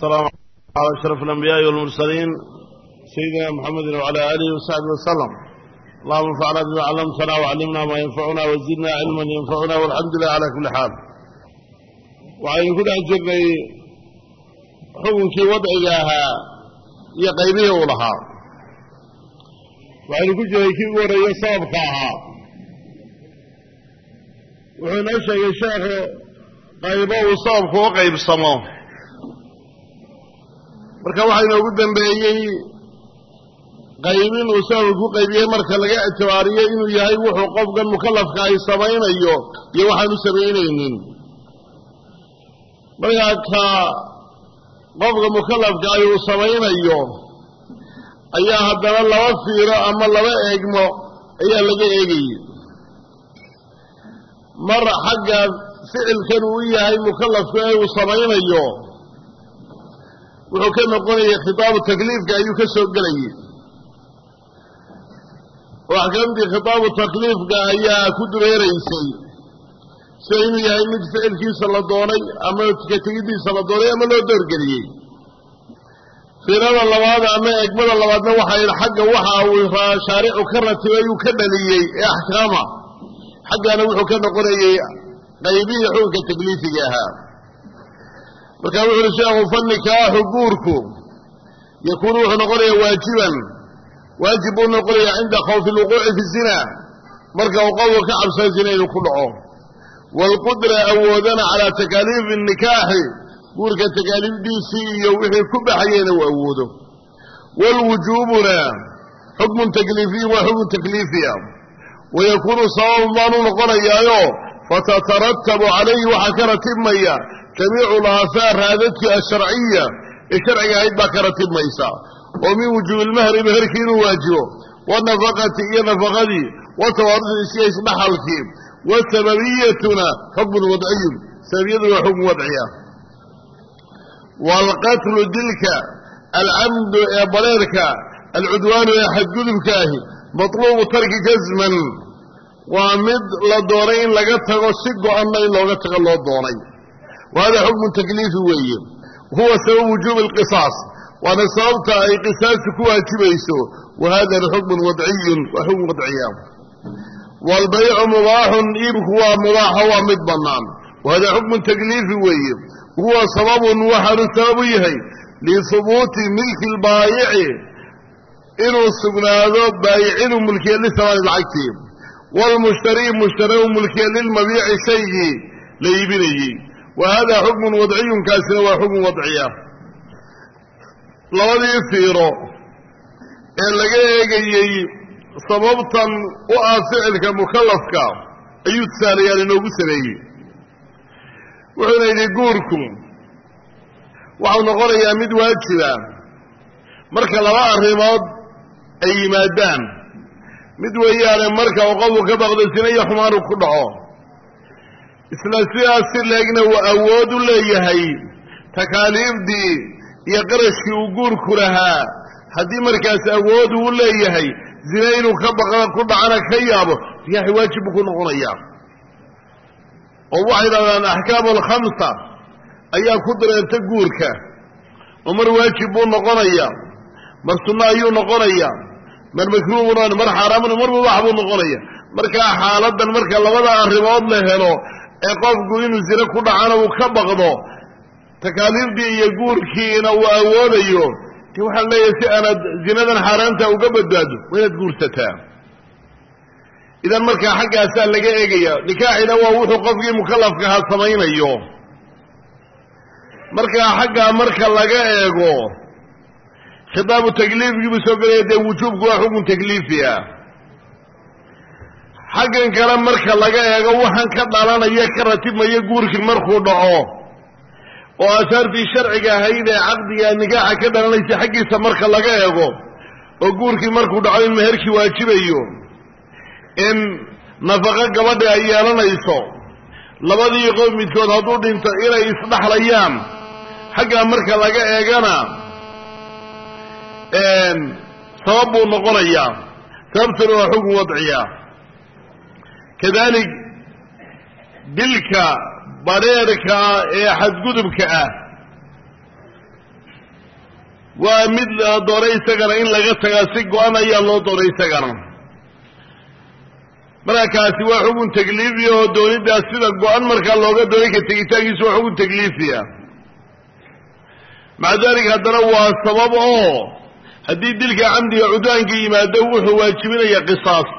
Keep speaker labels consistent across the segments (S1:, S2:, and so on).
S1: السلام على أشرف الأنبياء والمرسلين سيدنا محمد وعلى آله وصحبه وسلم اللهم انفعنا بما علمتنا وعلمنا ما ينفعنا وزدنا علما ينفعنا والحمد لله على كل حال وعين كل أجرني حكمك وضعها يقيبه لها وعين كل جريكي وريا صابقها وحين أشياء شيخ qaybo uu sababku u qaybsamo marka waxaa inoogu dambeeyey qaybin uu sababku u qaybiyey marka laga ictibaariyo inuu yahay wuxuu qofkan mukallafka ay samaynayo iyo waxaanu samaynaynin. Markaa ka qofka mukallafka ay uu samaynayo ayaa haddana laba fiiro ama laba eegmo ayaa laga eegayey mar xagga ficilkan uu yahay mukallafku ee uu samaynayo wuxuu ka noqonayay khitaabu takliifka ayuu ka soo gelayay. Oo axkaamtii khitaabu takliifka ayaa ku dureeraysay. Sida inuu yahay mid ficilkiisa la doonay ama ka tegiddiisa la doonay ama loo doorgeliyey fiirada labaad ama egmada labaadna waxay xagga waxa uu shaaricu ka ratibay uu ka dhaliyey ee axkaama. Xaggaana wuxuu ka noqonayey qaybihii xukunka takliifiga ahaa markaa wuxu uhi sheekhu fanikaaxu guurku yakuunu wuxuu noqonayaa waajiban. Waajib buu noqonayaa cinda khawfi lwuquuci fi zina. Marka uu qofku ka cabsado zina inuu ku dhaco. Waalqudra awoodana calaa takaaliifi nikaaxi. Guurka takaaliifdiisii iyo wixii ku baxayeyna uu awoodo. Waalwujuubuna xukmun takliifiyin waa xukun takliifiya. Wayakuunu sababan baanu noqonayaayo fatataratabu calayhi waxaa ka ratibmaya jamiicu alaahaar raadadkii asharciya ee sharciga ahayd baa ka ratibmaysa. oo min wujuubi lmahri meherkii inuu waajibo wanafaqati iyo nafaqadii watawaarusi iyo isdhaxalkii wasababiyatuna xukmun wadciyun sababiyaduna waa xukun wadciya. Waalqatlu dilka alcamdu ee bareerka alcudwaanu ee xadgudubkaahi matluubu tarki jasman waa mid la doonay in laga tago si go-anna in looga tago loo doonay wa hada xukmu takliifi weeye huwa sabab wujuubi alqisaas waana sababta ay qisaastu ku waajibayso wa hadana xukmun wadciyun waa xukm wadciya waalbaycu mubaaxun iibku waa mubaaxo waa mid bannaan wa hada xukmun takliifi weeye huwa sababun waxaanu sabab u yahay lihubuuti milki lbaayici inuu sugnaado baayic inuu mulkiya lisamaani lacagtii wlmushtarii mushtari u mulkiya lilmabiici shaygii la iibinayey wa hada xukmun wadciyun kaasina waa xukun wadciya labadii fiiro ee laga eegayey sababtan u ah ficilka mukallafka ayuu tusaalayaal inoogu sameeyey. Wuxuuna yidhi guurku waxau noqonayaa mid waajiba marka laba arrimood ay yimaadaan mid weeyaane marka uu qofku ka baqdo sina iyo xumaanu ku dhaco isla sidaas si leegna uu awood u leeyahay takaaliifdii iyo qarashkii uu guurku lahaa. Haddii markaas awood uu leeyahay zina inuu ka baqa ku dhacana ka yaabo nikaaxi waajib buu ku noqonayaa. Oo waxay dhahdaan axkaamu alkhamsa ayaa ku dareerta guurka. Oo mar waajib buu noqonayaa. Mar sunno ayuu noqonayaa. Mar makruuh buu noqonaya mar xaaraamuna mar mubaax buu noqonaya markaa xaaladan marka labada arrimood la helo ee qofku inuu zine ku dhacana uu ka baqdo takaaliifdii iyo guurkiina uu awoodayo de waxaan leeyahay si aanaad zinadan xaaraanta uga badbaado waa inaad guursataa. Idan markaa xaggaasaa laga eegaya nikaaxina waa wuxuu qofkii mukallafkaha samaynayo. Markaa xaggaa marka laga eego khitaabu takliifkii buu soo gelaya dee wujuubku waa xukun takliifi ah xaggan kale marka laga eego waxaan ka dhalanaya ka ratibmaya guurkii markuu dhaco. Oo aasaartii sharciga ahayd ee caqdiga nikaaxa ka dhalanaysa xaggiisa marka laga eego oo guurkii markuu dhaco in meherkii waajibayo. In nafaqo gabadha ay yeelanayso labadii qof midkood hadduu dhinto inay isdhaxlayaan xaggaa marka laga eegana sabab buu noqonayaa. Sababtuna waa xukun wadciya kadalik dilka bareerka ee xadgudubka ah. Waa mid la doonay isagana in laga tagaa si go-an ayaa loo doonay isagana. Markaakaasi waa xugun takliifi oo doonidaas sida go-an markaa looga doonay ka tegitaankiisu waa xugun takliifiya maca daalika haddana waa sabab oo haddii dilka camdiga cudwaanka yimaado wuxuu waajibinaya qisaas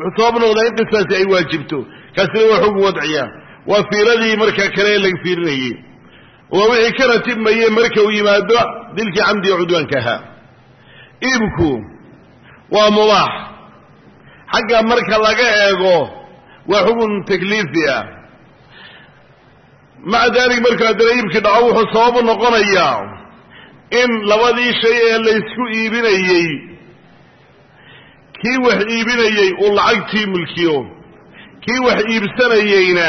S1: wuxuu sabab noqdaa in qisaasi ay waajibto. Kaasina waa xugun wadciya waa fiiradii markaa kale laga fiirinayey waa wixii ka ratibmaye marka uu yimaado dilkii camdiga cudwaanka ahaa. Iibku waa mubaax. Xagga marka laga eego waa xugun takliifi ah. Maca daalik markuu haddana iibkii dhaco wuxuu sababu noqonayaa in labadii shay ee laysku iibinayey kii wax iibinayey uu lacagtii mulkiyo kii wax iibsanayeyna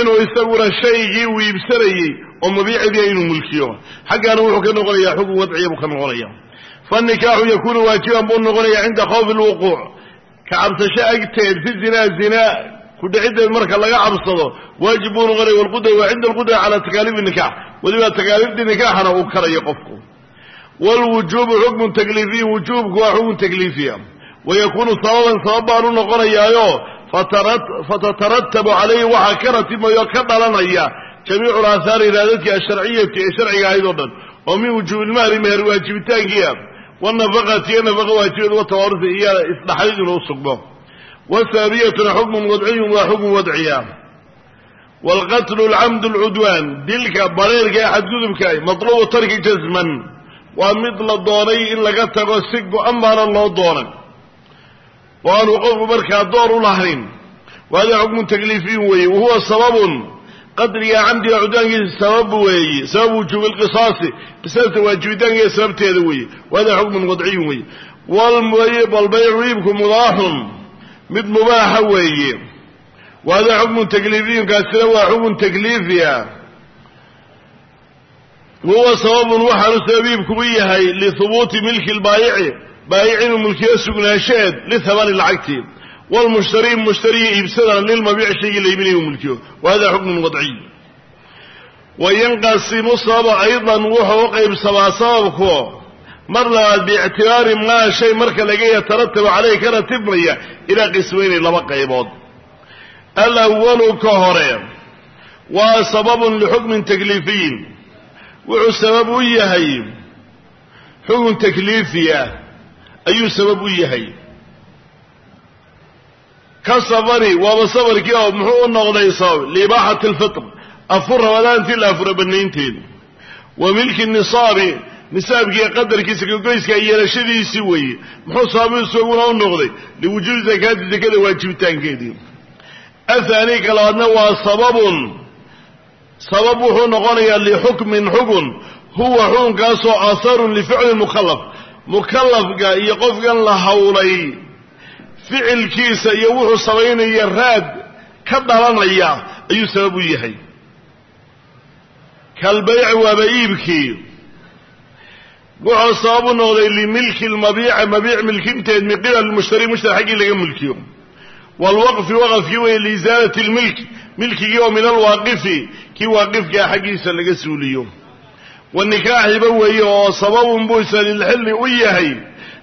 S1: inuu isaguna shaygii uu iibsanayey oo mabiicdiia inuu mulkiyo. Xaggaana wuxuu ka noqonayaa xugun wadciya buu ka noqonaya fanikaaxu yakuunu waajiban buu noqonaya cinda khawfi lwuquuc ka cabsasho agteed fi zinaa zinaa ku dhicideed marka laga cabsado waajib buu noqonaya walqudra waa cinda alqudra calaa takaaliifi nikax weliba takaaliiftii nikaaxana uu karayo qofku wlwujuubu xukmun takliifiy wujuubku waa xukun takliifiya wayakuunu sababan sabab baanu noqonayaayo fatataratabu calayhi waxaa ka ratibmayo ka dhalanaya jamiicu laahaari iraadadki asharciyati ee sharciga ahayd oo dhan oo min wujuubi lmahri meher waajibitaankiia wanafaqati iyo nafaqa waajibeed watawaarusi iyo isdhaxlid inuu sugmo wasababiyatuna xukmun wadciyun waa xukun wadciya waalqatlu alcamdu alcudwaan dilka waa mid la doonay in laga tago si go-an baana loo doonay oo aanu qofku markaa door u lahayn. Wahada xukmun takliifiyin weeye. Wahuwa sababun qadriga camdiga cudwaankiisa sabab weeye. Sabab wujuubi lqisaasi qisaasta waajibitaankeeda sababteeda weeye. Wahada xukmun wadciyun weeye. Walbaycu iibku mubaaxun mid mubaaxa weeye. Wahada xukmun takliifiyun kaasina waa xukun takliifiya wahuwa sababun waxaanu sabab iibkubu yahay lihubuuti milki lbaayici baayic inuu mulkiyo sugnaanshaheed lithamani lacagtii wlmushtari mushtariya iibsadana lilmabiic shaygii la iibinayo mulkiyo wa hada xukmun wadciy wayanqasimu sababa aydan wuxuu u qaybsamaa sababku mar labaad biictibaari maa shay marka laga yataratabu caleyh ka ratibmaya ilaa qismayni laba qaybood. Alawalu ka hore waa sababun lixukmin takliifiyin wuxuu sabab u yahay xukun takliifi ah ayuu sabab u yahay. Ka safari waaba safarkii oo muxuu u noqday sabab liibaaxati alfitr afur ramadaantii la afura wa milki nisaabi nisaabkii qadarkiisa kagoyska yeelashadiisii weeye muxuu sababu isaguna u noqday liwujuubi zakaati zakada waajibitaankeedii. Athaani ka labaadna waa sababun sabab wuxuu noqonayaa lixukmin xukun huwa xukunkaasoo aharun lificli mukhalaf mukallafka iyo qofkan la hawlay ficilkiisa iyo wuxuu samaynaya raad ka dhalanaya ayuu sabab u yahay. Kalbayci waaba iibkii. Wuxuu sabab u noqday limilki lmabiica mabiic milkinteed min qibal mushtari mushtari xaggii laga mulkiyo. Waalwaqfi waqafkii weeye liisaalati lmilk milkigii oo min alwaaqifi kii waaqifkaa xaggiisa laga suuliyo. Wanikaaxiba weeye oo sababun buu isa lilxilli u yahay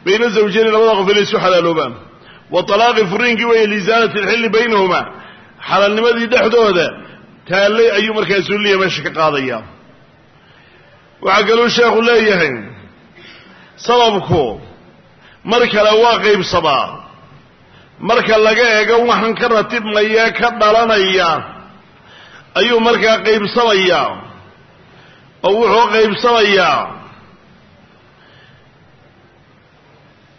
S1: bayna zawjeyni labada qof inay isu xalaaloobaan. Wa talaaqi furiinkii weeye liisaalati alxilli baynahuma xalaalnimadii dhexdooda taallay ayuu markaa suuliya meesha ka qaadaya. Waxaa kaluu sheekhu leeyahay sababku mar kale waa qaybsamaa marka laga eego waxaan ka ratibmaya ka dhalanaya ayuu markaa qaybsamayaa oo wuxuu qaybsamayaa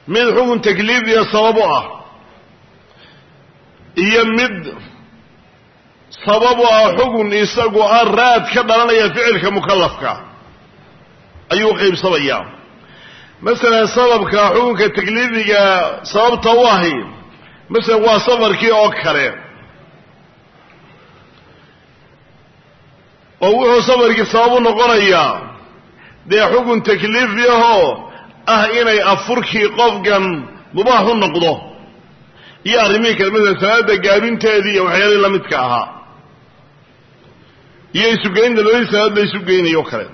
S1: mid xukun takliifiya sabab u ah. Iyo mid sabab u ah xukun isagu ah raad ka dhalanaya ficilka mukallafka. Ayuu qaybsamayaa masalan sababka xukunka takliifiga sababta u ahi masalan waa safarkii oo kale. Oo wuxuu safarkii sabab u noqonayaa dee xukun takliifi ahoo ah inay afurkii qofkan mubaax u noqdo. Iyo arrimihii kale masalan salaada gaabinteedii iyo waxyaalihii la midka ahaa. Iyo isugeynta labadii salaad la isu geynayo o kale.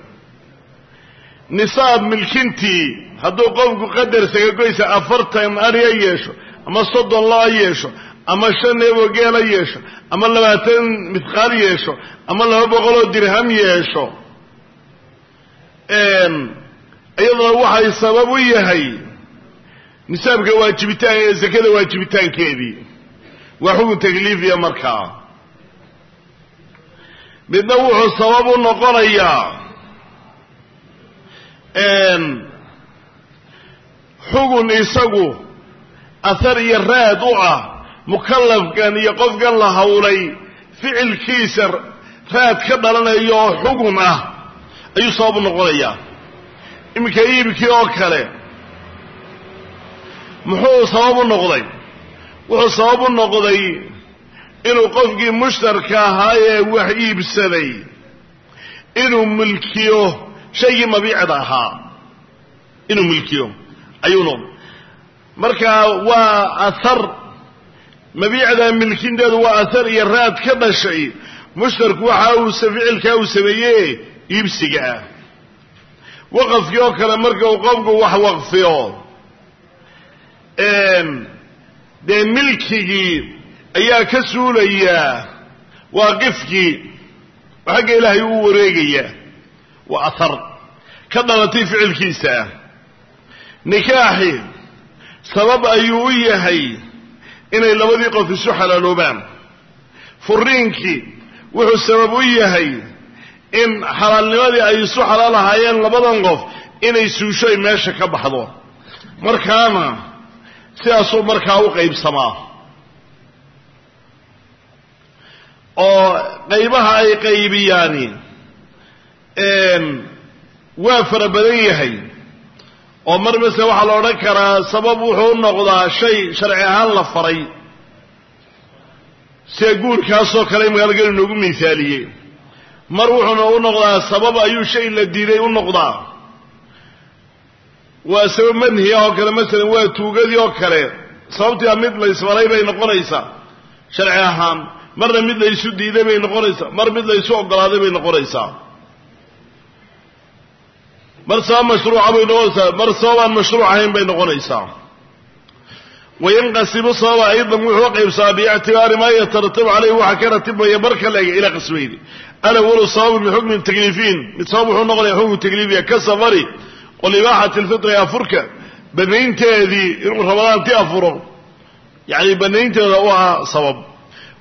S1: Nisaab milkintii hadduu qofku qadar sagagoysa afartan ariya yeesho ama soddon lo'a yeesho ama shan neeboo geela yeesho ama labaatan midqaal yeesho ama laba boqoloo dirham yeesho. Iyaduna waxay sabab u yahay nisaabka waajibitaan ee zakada waajibitaankeedii. Waa xukun takliifiya markaa midna wuxuu sabab u noqonayaa xugun isagu athar iyo raad u ah mukallafkan iyo qofkan la hawlay ficilkiisa raad ka dhalanayo oo xugun ah ayuu sabab u noqonayaa iminka iibkii oo kale muxuu sabab u noqday? Wuxuu sabab u noqday inuu qofkii mushtarka ahaa ee wax iibsaday inuu milkiyo shaygii mabiicda ahaa inuu milkiyo ayuu noqday marka waa ahar mabiicda milkinteedu waa ahar iyo raad ka dhashay mushtarku waxa uu ficilkaa uu sameeye iibsiga ah. Waqafkii oo kale marka uu qofku wax waqfiyo dee milkigii ayaa ka suulayaa waaqifkii xagga ilaahay uu wareegayaa waa ahar ka dhalatay ficilkiisa. Nikaaxi sabab ayuu u yahay inay labadii qof isu xalaaloobaan furiinkii wuxuu sabab u yahay in xalaalnimadii ay isu xalaal ahaayeen labadan qof inay suushoy meesha ka baxdo. Markaana sidaasuu markaa u qaybsamaa. Oo qaybaha ay qaybiyaani waa fara badan yahay oo mar masele waxaa la odhan karaa sabab wuxuu u noqdaa shay sharci ahaan la faray. Sida guurkaasoo kale magaalageli noogu miisaaliyey. Mar wuxuuna u noqdaa sabab ayuu shay la diiday u noqdaa. Waa sabab manhi ah oo kale masalan waa tuugadii oo kale. Sababtiia mid la isfaray bay noqonaysaa sharci ahaan. Marna mid la isu diiday bay noqonaysaa mar mid la isu ogolaaday bay noqonaysaa mar sabab mashruuca bay noqonaysaa. Mar sababaan mashruuc ahayn bay noqonaysaa. Wayanqasimu sababa aydan wuxuu qaybsamaa biictibaari maa yataratabu caleyhi waxa ka ratibmaya marka la ega ilaa qismayni alawalu sababu min xukmin takliifiin mid sabab wuxuu noqonaya xukmu takliifiya ka safari walibaaxati lfitri afurka. Banaynteedii inuu ramadaanti afuro yani banaynteeda u ah sabab.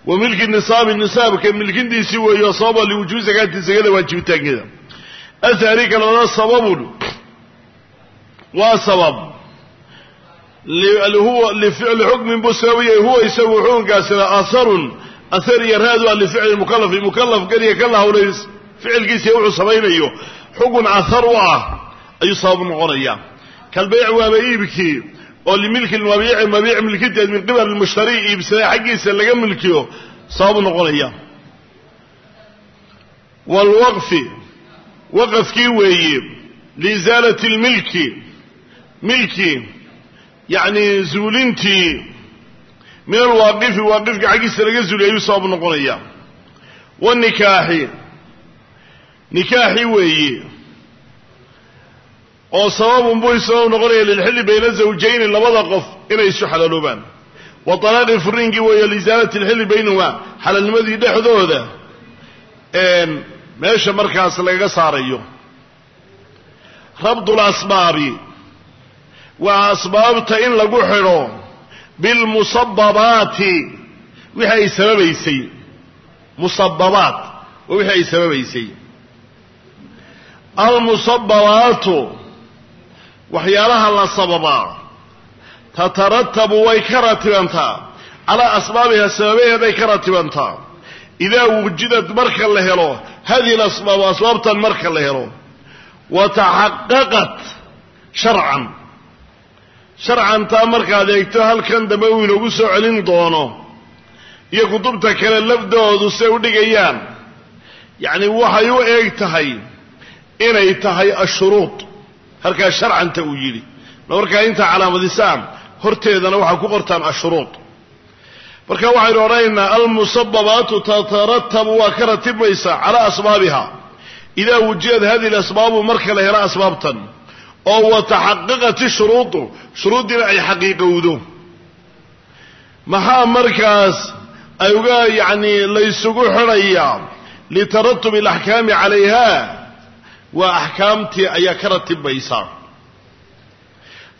S1: Wa milki nisaabi nisaabka milkintiisii weeyo sababa liwujuubi zakaati zakada waajibitaankeeda athani kalena sababun waa sabab lificli xukmin buu sababaya huwa isagu xukunkaasina asarun ahar iyo raadu ah lificli mukalafi mukalafkan iyo ka la hawlay ficilkiisiiyo wuxuu samaynayo xukun ahar u ah ayuu sabab noqonaya kalbayc waaba iibkii oo limilki mabiici mabiic milkinteed min qibal mushtari iibsaday xaggiisa laga milkiyo sabab noqonaya waalwaqfi waqafkii weeye liisaalati lmilki milki yacni zuulintii min alwaaqifi waaqifka xaggiisa laga zuuliy ayuu sabab noqonaya. Wanikaaxi nikaaxi weeye oo sababun buu sabab noqonaya lilxilli bayna zawjayni labada qof inay isu xalaaloobaan wa talaaqi furiinkii weeye liisaalati lxilli baynahuma xalaalnimadii dhexdooda meesha markaas lagaga saarayo. Rabdu lasbaabi waa asbaabta in lagu xidho bilmusababaati wixii ay sababaysay. Musababaat waa wixii ay sababaysay almusababaatu waxyaalaha la sababaa tataratabu way ka ratibantaa. Calaa asbaabiha sababaheeday ka ratibantaa. Idaa wujidad marka la helo hadihi lasbaab asbaabtan marka la helo wa taxaqaqat sharcan sharcan taa markaad eegto halkan dambe uu inoogu soo celin doono iyo kutubta kale lafdoodu say u dhigayaan yacni waxay u eeg tahay inay tahay ashuruud halkaa sharcanta uu yidhi markaa intaa calaamadisaan horteedana waxaa ku qortaan ashuruud marka waxaynu odhanaynaa almusababaatu tataratabu waa ka ratibmaysaa calaa asbaabiha. Idaa wujidad hadihi lasbaabu marka la helo asbaabtan oo wataxaqaqat ishuruudu shuruuddiina ay xaqiiqowdo. Maxaa markaas ay uga yacni laysugu xidhayaa litaratub alaxkaami calayha? Waa axkaamtii ayaa ka ratibmaysa.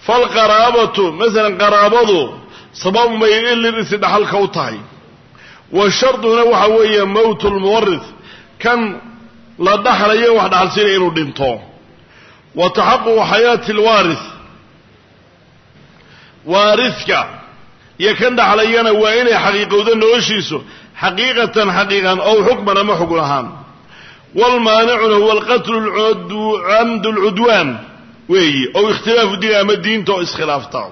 S1: Falqaraabatu masalan qaraabadu sababun bay ilirisi dhaxalka u tahay. Wa sharduna waxa weeye mowtu lmuwarith kan la dhaxlayo wax dhaxalsiinaya inuu dhinto. Wa taxaququ xayaati alwaarith waaridka iyo kan dhaxlayana waa inay xaqiiqowdo noloshiisu xaqiiqatan xaqiiqan ow xukman ama xugun ahaan. Waalmaanicuna huwa alqatlu camdu lcudwaan weeyi ow ikhtilaafu diin ama diinta oo iskhilaafta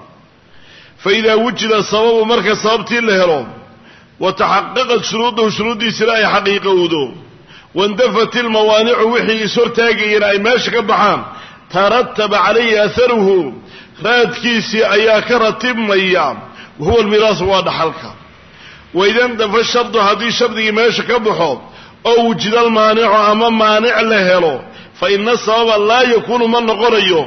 S1: fa idaa wujida sababu marka sababtii la helo wa taxaqaqat shuruudahu shuruuddiisina ay xaqiiqowdo waindafat ilmawaanicu wixii ishortaagayana ay meesha ka baxaan tarataba calayhi aharuhu raadkiisii ayaa ka ratibmaya wahuwa almiraasu waa dhaxalka waida indafa shardu haddii shardigii meesha ka baxo oo wujida almaanicu ama maanic la helo fa ina sababa laa yakuunu ma noqonayo.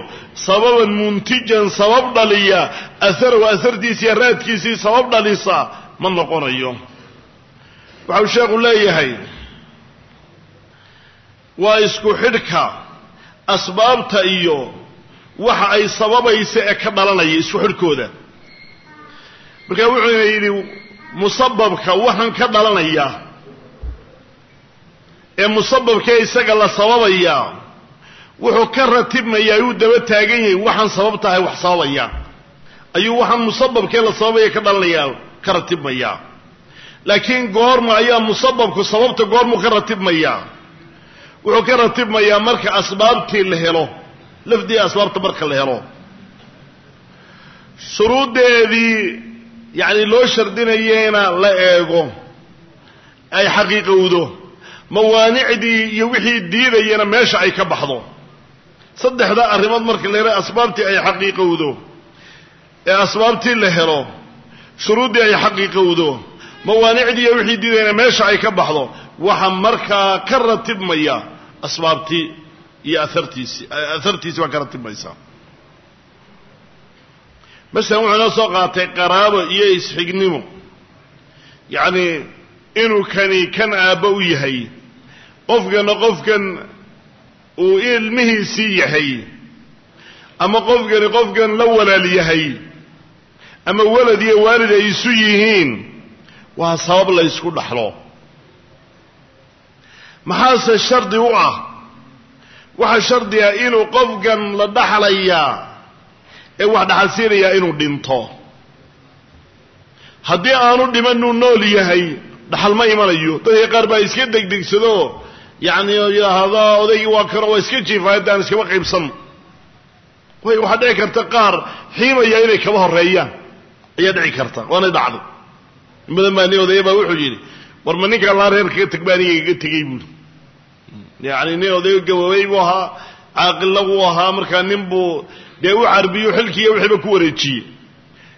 S1: Sababan muntijan sabab dhaliya. Aharahu ahartiisiiyo raadkiisii sabab dhalisa ma noqonayo. Waxau sheekhu leeyahay waa isku xidhka asbaabta iyo waxa ay sababaysa ee ka dhalanaya isku xidhkooda. Markaa wuxuuna yidhi musababka waxaan ka dhalanaya ee musababkee isaga la sababaya wuxuu ka ratibmayaa ayuu daba taagan yahay waxaan sababtahay wax sababaya. Ayuu waxaan musababkee la sababaya ka dhalanaya ka ratibmaya. Laakiin goorma ayaa musababku sababta goormuu ka ratibmaya. Wuxuu ka ratibmayaa marka asbaabtii la helo lafdii asbaabta marka la helo. Shuruuddeedii yacni loo shardinayena la eego ay xaqiiqowdo. Mawaanicdii iyo wixii diidayana meesha ay ka baxdo saddexda arrimood marka la helo asbaabtii ay xaqiiqowdo ee asbaabtii la helo shuruuddii ay xaqiiqowdo mawaanicdii iyo wixii diidayana meesha ay ka baxdo waxa markaa ka ratibmaya asbaabtii iyo aartiisi ahartiisi baa ka ratibmaysaa masalan wuxuu inoo soo qaatay qaraabo iyo isxignimo. Yacni inuu kani kan aabbo u yahay qofkana qofkan uu ilmihiisii yahay ama qofkani qofkan la walaal yahay ama walad iyo waalid ay isu yihiin waa sabab la ysku dhaxlo. Maxaase shardi u ah? Waxaa shardi ah inuu qofkan la dhaxlayaa ee wax dhaxalsiinayaa inuu dhinto. Haddii aanu dhimanuu nool yahay dhaxal ma imanayo. Dadka qaar baa iska degdegsado yacni yidhaahda odaygii waa kano waa iska jiifa haddaan iskaba qaybsan. Way waxaa dhici karta qaar xiimaya inay kaba horeeyaan ayaa dhici karta waana dhacday. In badan baa nin odaya baa wuxuu yidhi war ma ninkaan laa reer kaga teg baa aniga kaga tegey yacni nin odayo gaboobay buu ahaa caaqilla buu ahaa markaa nin buu dee u carbiyo xilkiiyo wixiiba ku wareejiyey.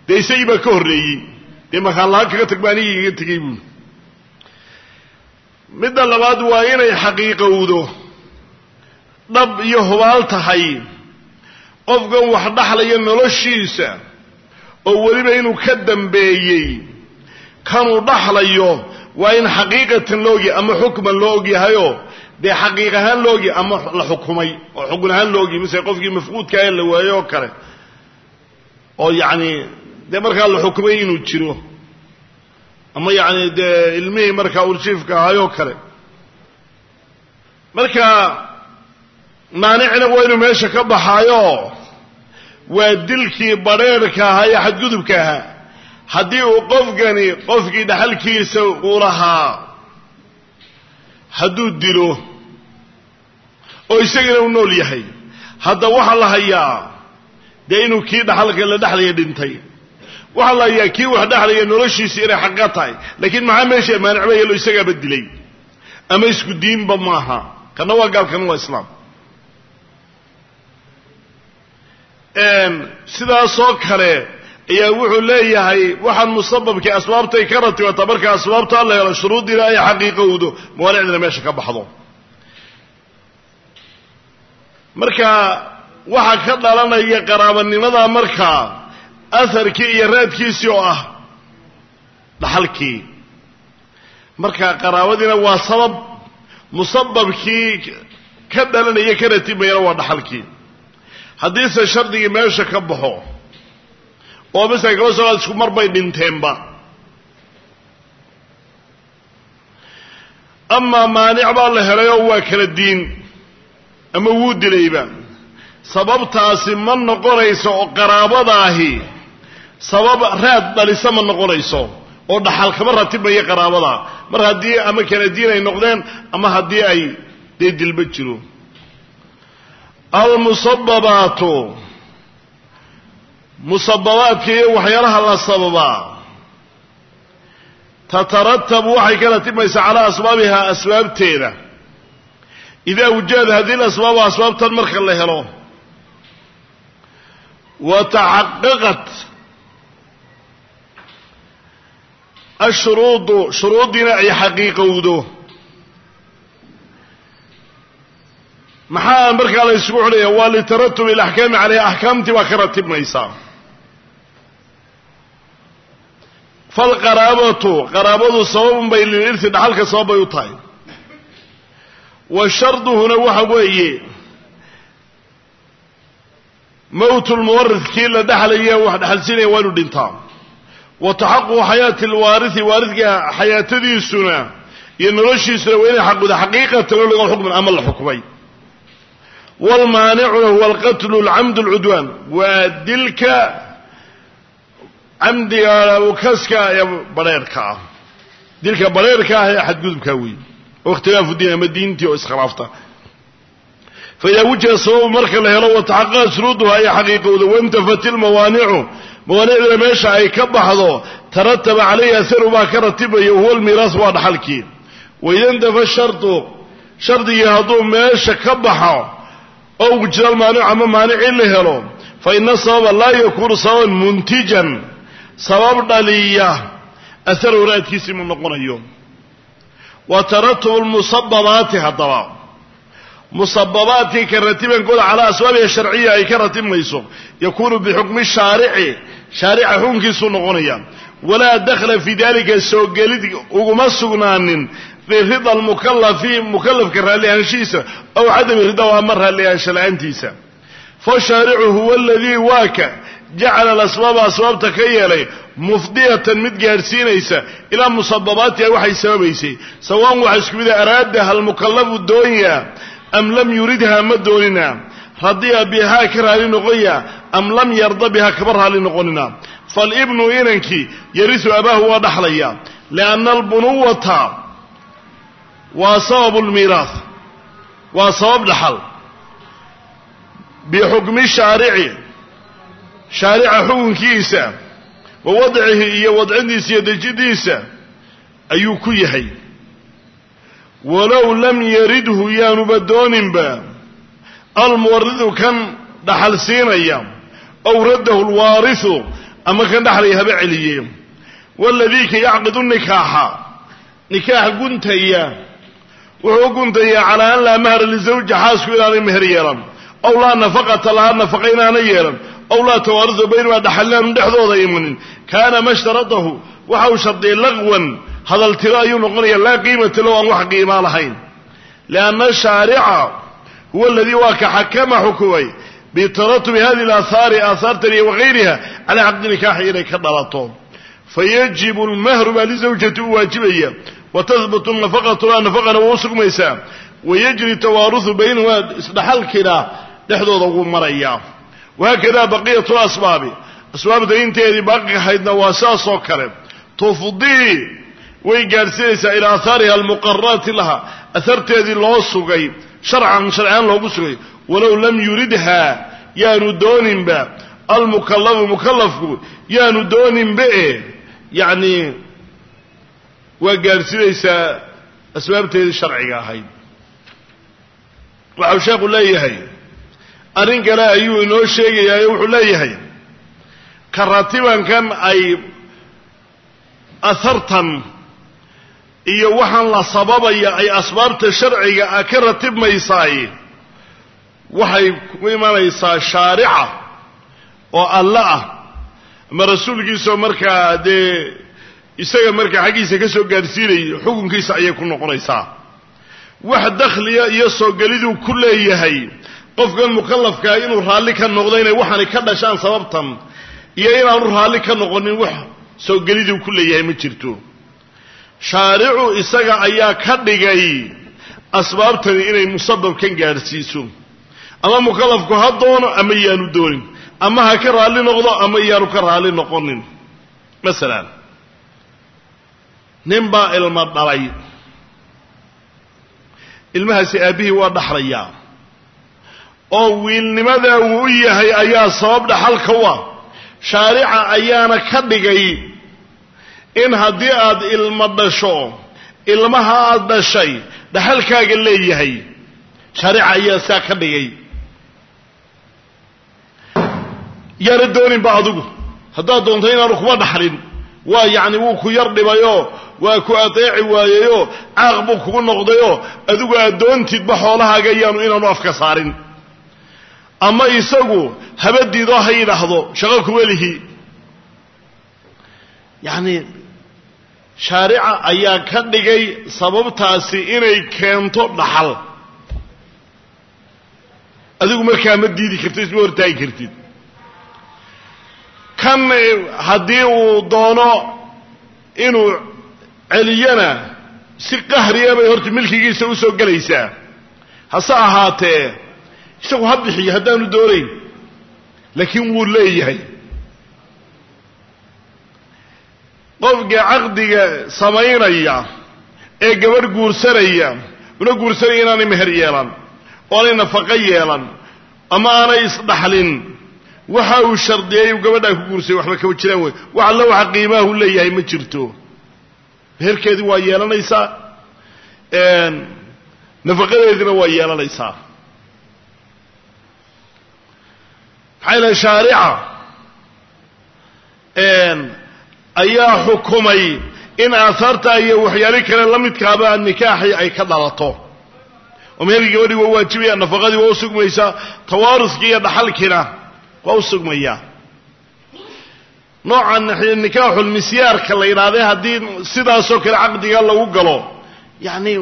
S1: Dee isagii baa ka horreeyey. Dee makaan lahaan kaga aniga kaga tegey buuri midda labaad waa inay xaqiiqowdo dhab iyo hubaal tahay. Qofkan wax dhaxlaya noloshiisa oo weliba inuu ka dambeeyey kanuu dhaxlayo waa in xaqiiqatan ogyahay ama xukman loo ogyahayoo dee xaqiiq ahaan ogyahay ama la xukumay oo xukun ahaan ogyahay mise qofkii mafquudka ee la waayo oo kale. Oo yacni dee markaa la xukumay inuu jiro ama yacni dee ilmihii markaa urjiifka ahaayoo kale. Marka maanicna waa inuu meesha ka baxaayo waa dilkii badrheerhka ahaa ee xadgudubka ahaa. Haddii uu qofkani qofkii dhaxalkiisa uu lahaa hadduu dilo oo isagana uu nool yahay hadda waxaa la hayaa dee inuu kii dhaxalka la dhexlaya dhintay waxaa la hayaa kii wax dhexlaya noloshiisa inay xaqa tahay. Laakiin maxaa meesha maanicba yeelo isagaaba dilay ama isku diinba maaha? Kana waa gaal kana waa islaam. Sidaasoo kale ayaa wuxuu leeyahay waxaan musababkii asbaabtay ka ratibata marka asbaabta la helo shuruuddiina ay xaqiiqowdo mawaanicdina meesha ka baxdo. Marka waxaa ka dhalanaya qaraabanimada markaa aharkii iyo raadkiisii oo ah dhaxalkii. Marka qaraabadiina waa sabab musababkii ka dhalanaya ka ratimayana waa dhaxalkii. Haddiise shardigii meesha ka baxo oo masala kaba soo isku mar bay dhinteenba amaa maanic baa la helay oo waa kala diin ama wuu dilayba. Sababtaasi ma noqonayso oo qaraabadaahi sabab raad dhalisa ma noqonayso oo dhaxal kama ratibmaya qaraabada. Mar haddii ama kala diin ay noqdeen ama haddii ay dee dilba jiro. Almusababaatu musababaadka iyo waxyaalaha la sababaa tataratabu waxay ka ratibmaysaa calaa asbaabiha asbaabteeda. Idaa wujahada haddii lasbaabo asbaabtan marka la helo. Wa taxaqaqat ashuruudu shuruuddiina ay xaqiiqowdo maxaa markaa la isugu xidhaya waa litaratub ilaxkaami caleyha axkaamtii baa ka ratibmaysaa falqaraabatu qaraabadu sababun bay lilirsi dhaxalka sabab bay u tahay wa sharduhuna waxa weeye mowtu lmuwaris kii la dhexlaya wax dhexalsiinaya waa inu dhintaa wa taxaququ xayaati alwaarihi waaridka xayaatadiisuna iyo noloshiisuna waa inay xaquda xaqiiqatan oo laga xukmin ama la xukmay. Waalmaanicuna huwa alqatlu alcamdu alcudwaan waa dilka camdiga ukaska ee badheerhka ah. Dilka badheerhka ah ee xadgudubkaa weeye oo ikhtilaafu diin ama diintii oo iskhilaafta. Fa idaa wujida sababu marka la helo wataxaqaqa shuruuduha ay xaqiiqowda. Waintafat ilmawaanicu mawaanicduna meesha ay ka baxdo tarataba calayhi aharu baa ka ratibaya wahuwa almiiraas waa dhaxalkii. Waida intafa shardu shardigii hadduu meesha ka baxo oo wujida almaanicu ama maanici la helo fa ina sababa laa yakuunu sababan muntijan sabab dhaliya aharu raadkiisii mu noqonayo. Wa taratubu lmusababaati haddaba musababaadkii ka ratibankooda calaa asbaabiha sharciya ay ka ratibmayso yakuunu bixukmi shaarici shaarica xukunkiisuu noqonaya walaa dakhla fii dalika soo gelid uguma sugnaanin. Birida almukalafi mukalafka raallihaanshihiisa aw cadami ridaw ama raallihaansha la'aantiisa. Fashaaricu huwa aladii waaka jacala alasbaaba asbaabta ka yeelay mufdiyatan mid gaadhsiinaysa ilaa musababaatiha waxay sababaysay sawaan waxa isku mida araadaha almukallafu doonya am lam yuridha ma doonina radiya bihaa ka raali noqoya am lam yarda bihaa kaba raali noqonina. Falibnu inankii yarisu abaahu waa dhaxlaya lianna albunuwata waa sababu lmiiraah waa sabab dhaxal. Bixukmi shaarici shaarica xukunkiisa wa wadcihi iyo wadcindiisa iyo dejidiisa ayuu ku yahay. Walow lam yaridhu yaanuba dooninba almuwaridu kan dhaxal siinaya ow raddahu lwaarisu ama kan dhaxlaya haba celiye waladii ka yacqidu nikaaxa nikaax guntaya wuxuu guntayaa calaa an laa mahra lizawji xaasku inaanay meher yeelan ow laa nafaqata lahaa nafaqa inaana yeelan ow laa tawaaridu baynamaa dhaxallaanu dhexdooda imanin kaana ma shtaradahu waxa uu shardiyay laqwan hadaltiro ayuu noqonaya laa qiimata low aan wax qiimaa lahayn. Lianna shaarica huwa aladii waa ka xakama xukumay bitaratubi hadihi alaahaari aahaartan iyo wagayriha calaa caqdi nikaaxi inay ka dhalato fayajibu lmahru baa lizawjati u waajibaya wa tahbutu nafaqatu laa nafaqana waa u sugmaysaa wayajri tawaaruhu baynahuma isdhaxalkiina dhexdooda ugu maraya wahaakada baqiyatu lasbaabi asbaabta inteedii baaqi ahaydna waa saas oo kale tufdii way gaadhsiinaysaa ilaa aahaariha almuqararaati laha aharteedii loo sugay sharcan sharciaan loogu sugay. Walow lam yuridha yaanu dooninba almukallafu mukallafku yaanu dooninba e yacni waa gaadhsiinaysaa asbaabteedii sharciga ahayd. Waxau sheekhu leeyahay arrin kale ayuu inoo sheegayaa wuxuu leeyahay ka ratibankan ay ahartan iyo waxaan la sababaya ay asbaabta sharciga ah ka ratibmaysaay waxay ku imanaysaa shaarica oo alle ah. Ama rasuulkiisao markaa dee isaga markaa xaggiisa ka soo gaadhsiinayo xukunkiisa ayay ku noqonaysaa. Wax dakhliya iyo soo geliduu ku leeyahay qofkan mukallafkaa inuu raalli ka noqdo inay waxaanay ka dhashaan sababtan iyo inaanu raalli ka noqonin wax soo geliduu ku leeyahay ma jirto shaaricu isaga ayaa ka dhigay asbaabtani inay musababkan gaadhsiiso ama mukallafku ha doono ama yaanu doonin. Ama ha ka raalli noqdo ama yaanu ka raalli noqonin. Masalan nin baa ilma dhalay. Ilmahaasi aabbihii waa dhaxlayaa. Oo wiilnimadaa uu u yahay ayaa sabab dhaxalka u ah. Shaarica ayaana ka dhigay in haddii aad ilmo dhasho ilmaha aad dhashay dhaxalkaaga leeyahay shaarica ayaa saa ka dhigay. Yaana dooninba adigu haddaad doonto inaanu kuma dhaxlin. Waa yacni wuu ku yar dhibayoo waa ku adeeci waayeyoo caaq buu kugu noqdayoo adigu aad doontidba xoolahaaga iyaanu inaanu afka saarin. Ama isagu habadiidoo ha yidhaahdo shaqo kuma lihi yacni shaarica ayaa ka dhigay sababtaasi inay keento dhaxal. Adigu markaa ma diidi kartid isma hortaagi kartid. Kan haddii uu doono inuu celiyana si qahriya bay horta milkigiisa u soo gelaysaa. Hase ahaatee isagu ha bixiyo haddaanu doonayn. Laakiin wuu leeyahay qofka caqdiga samaynaya ee gabadh guursanaya una guursanaya inaanay meher yeelan oo aanay nafaqo yeelan ama aanay isdhaxlin. Waxa uu shardiyey uu gabadhaa ku guursay waxba kama jiraan wey. Wax alla waxa qiimaahu leeyahay ma jirto. Meherkeedii waa yeelanaysaa? Nafaqadeediina waa yeelanaysaa. Maxaa ilahay shaarica ayaa xukumay in aahaarta iyo waxyaali kale la midkaaba nikaaxii ay ka dhalato. Oo meherkii gabadhii waa waajibaya nafaqadii waa u sugmaysaa tawaaruskii iyo dhaxalkiina waa u sugmayaa noocan nikaaxulmisyaarka la yidhahdee haddii sidaasoo kale caqdiga lagu galo yacni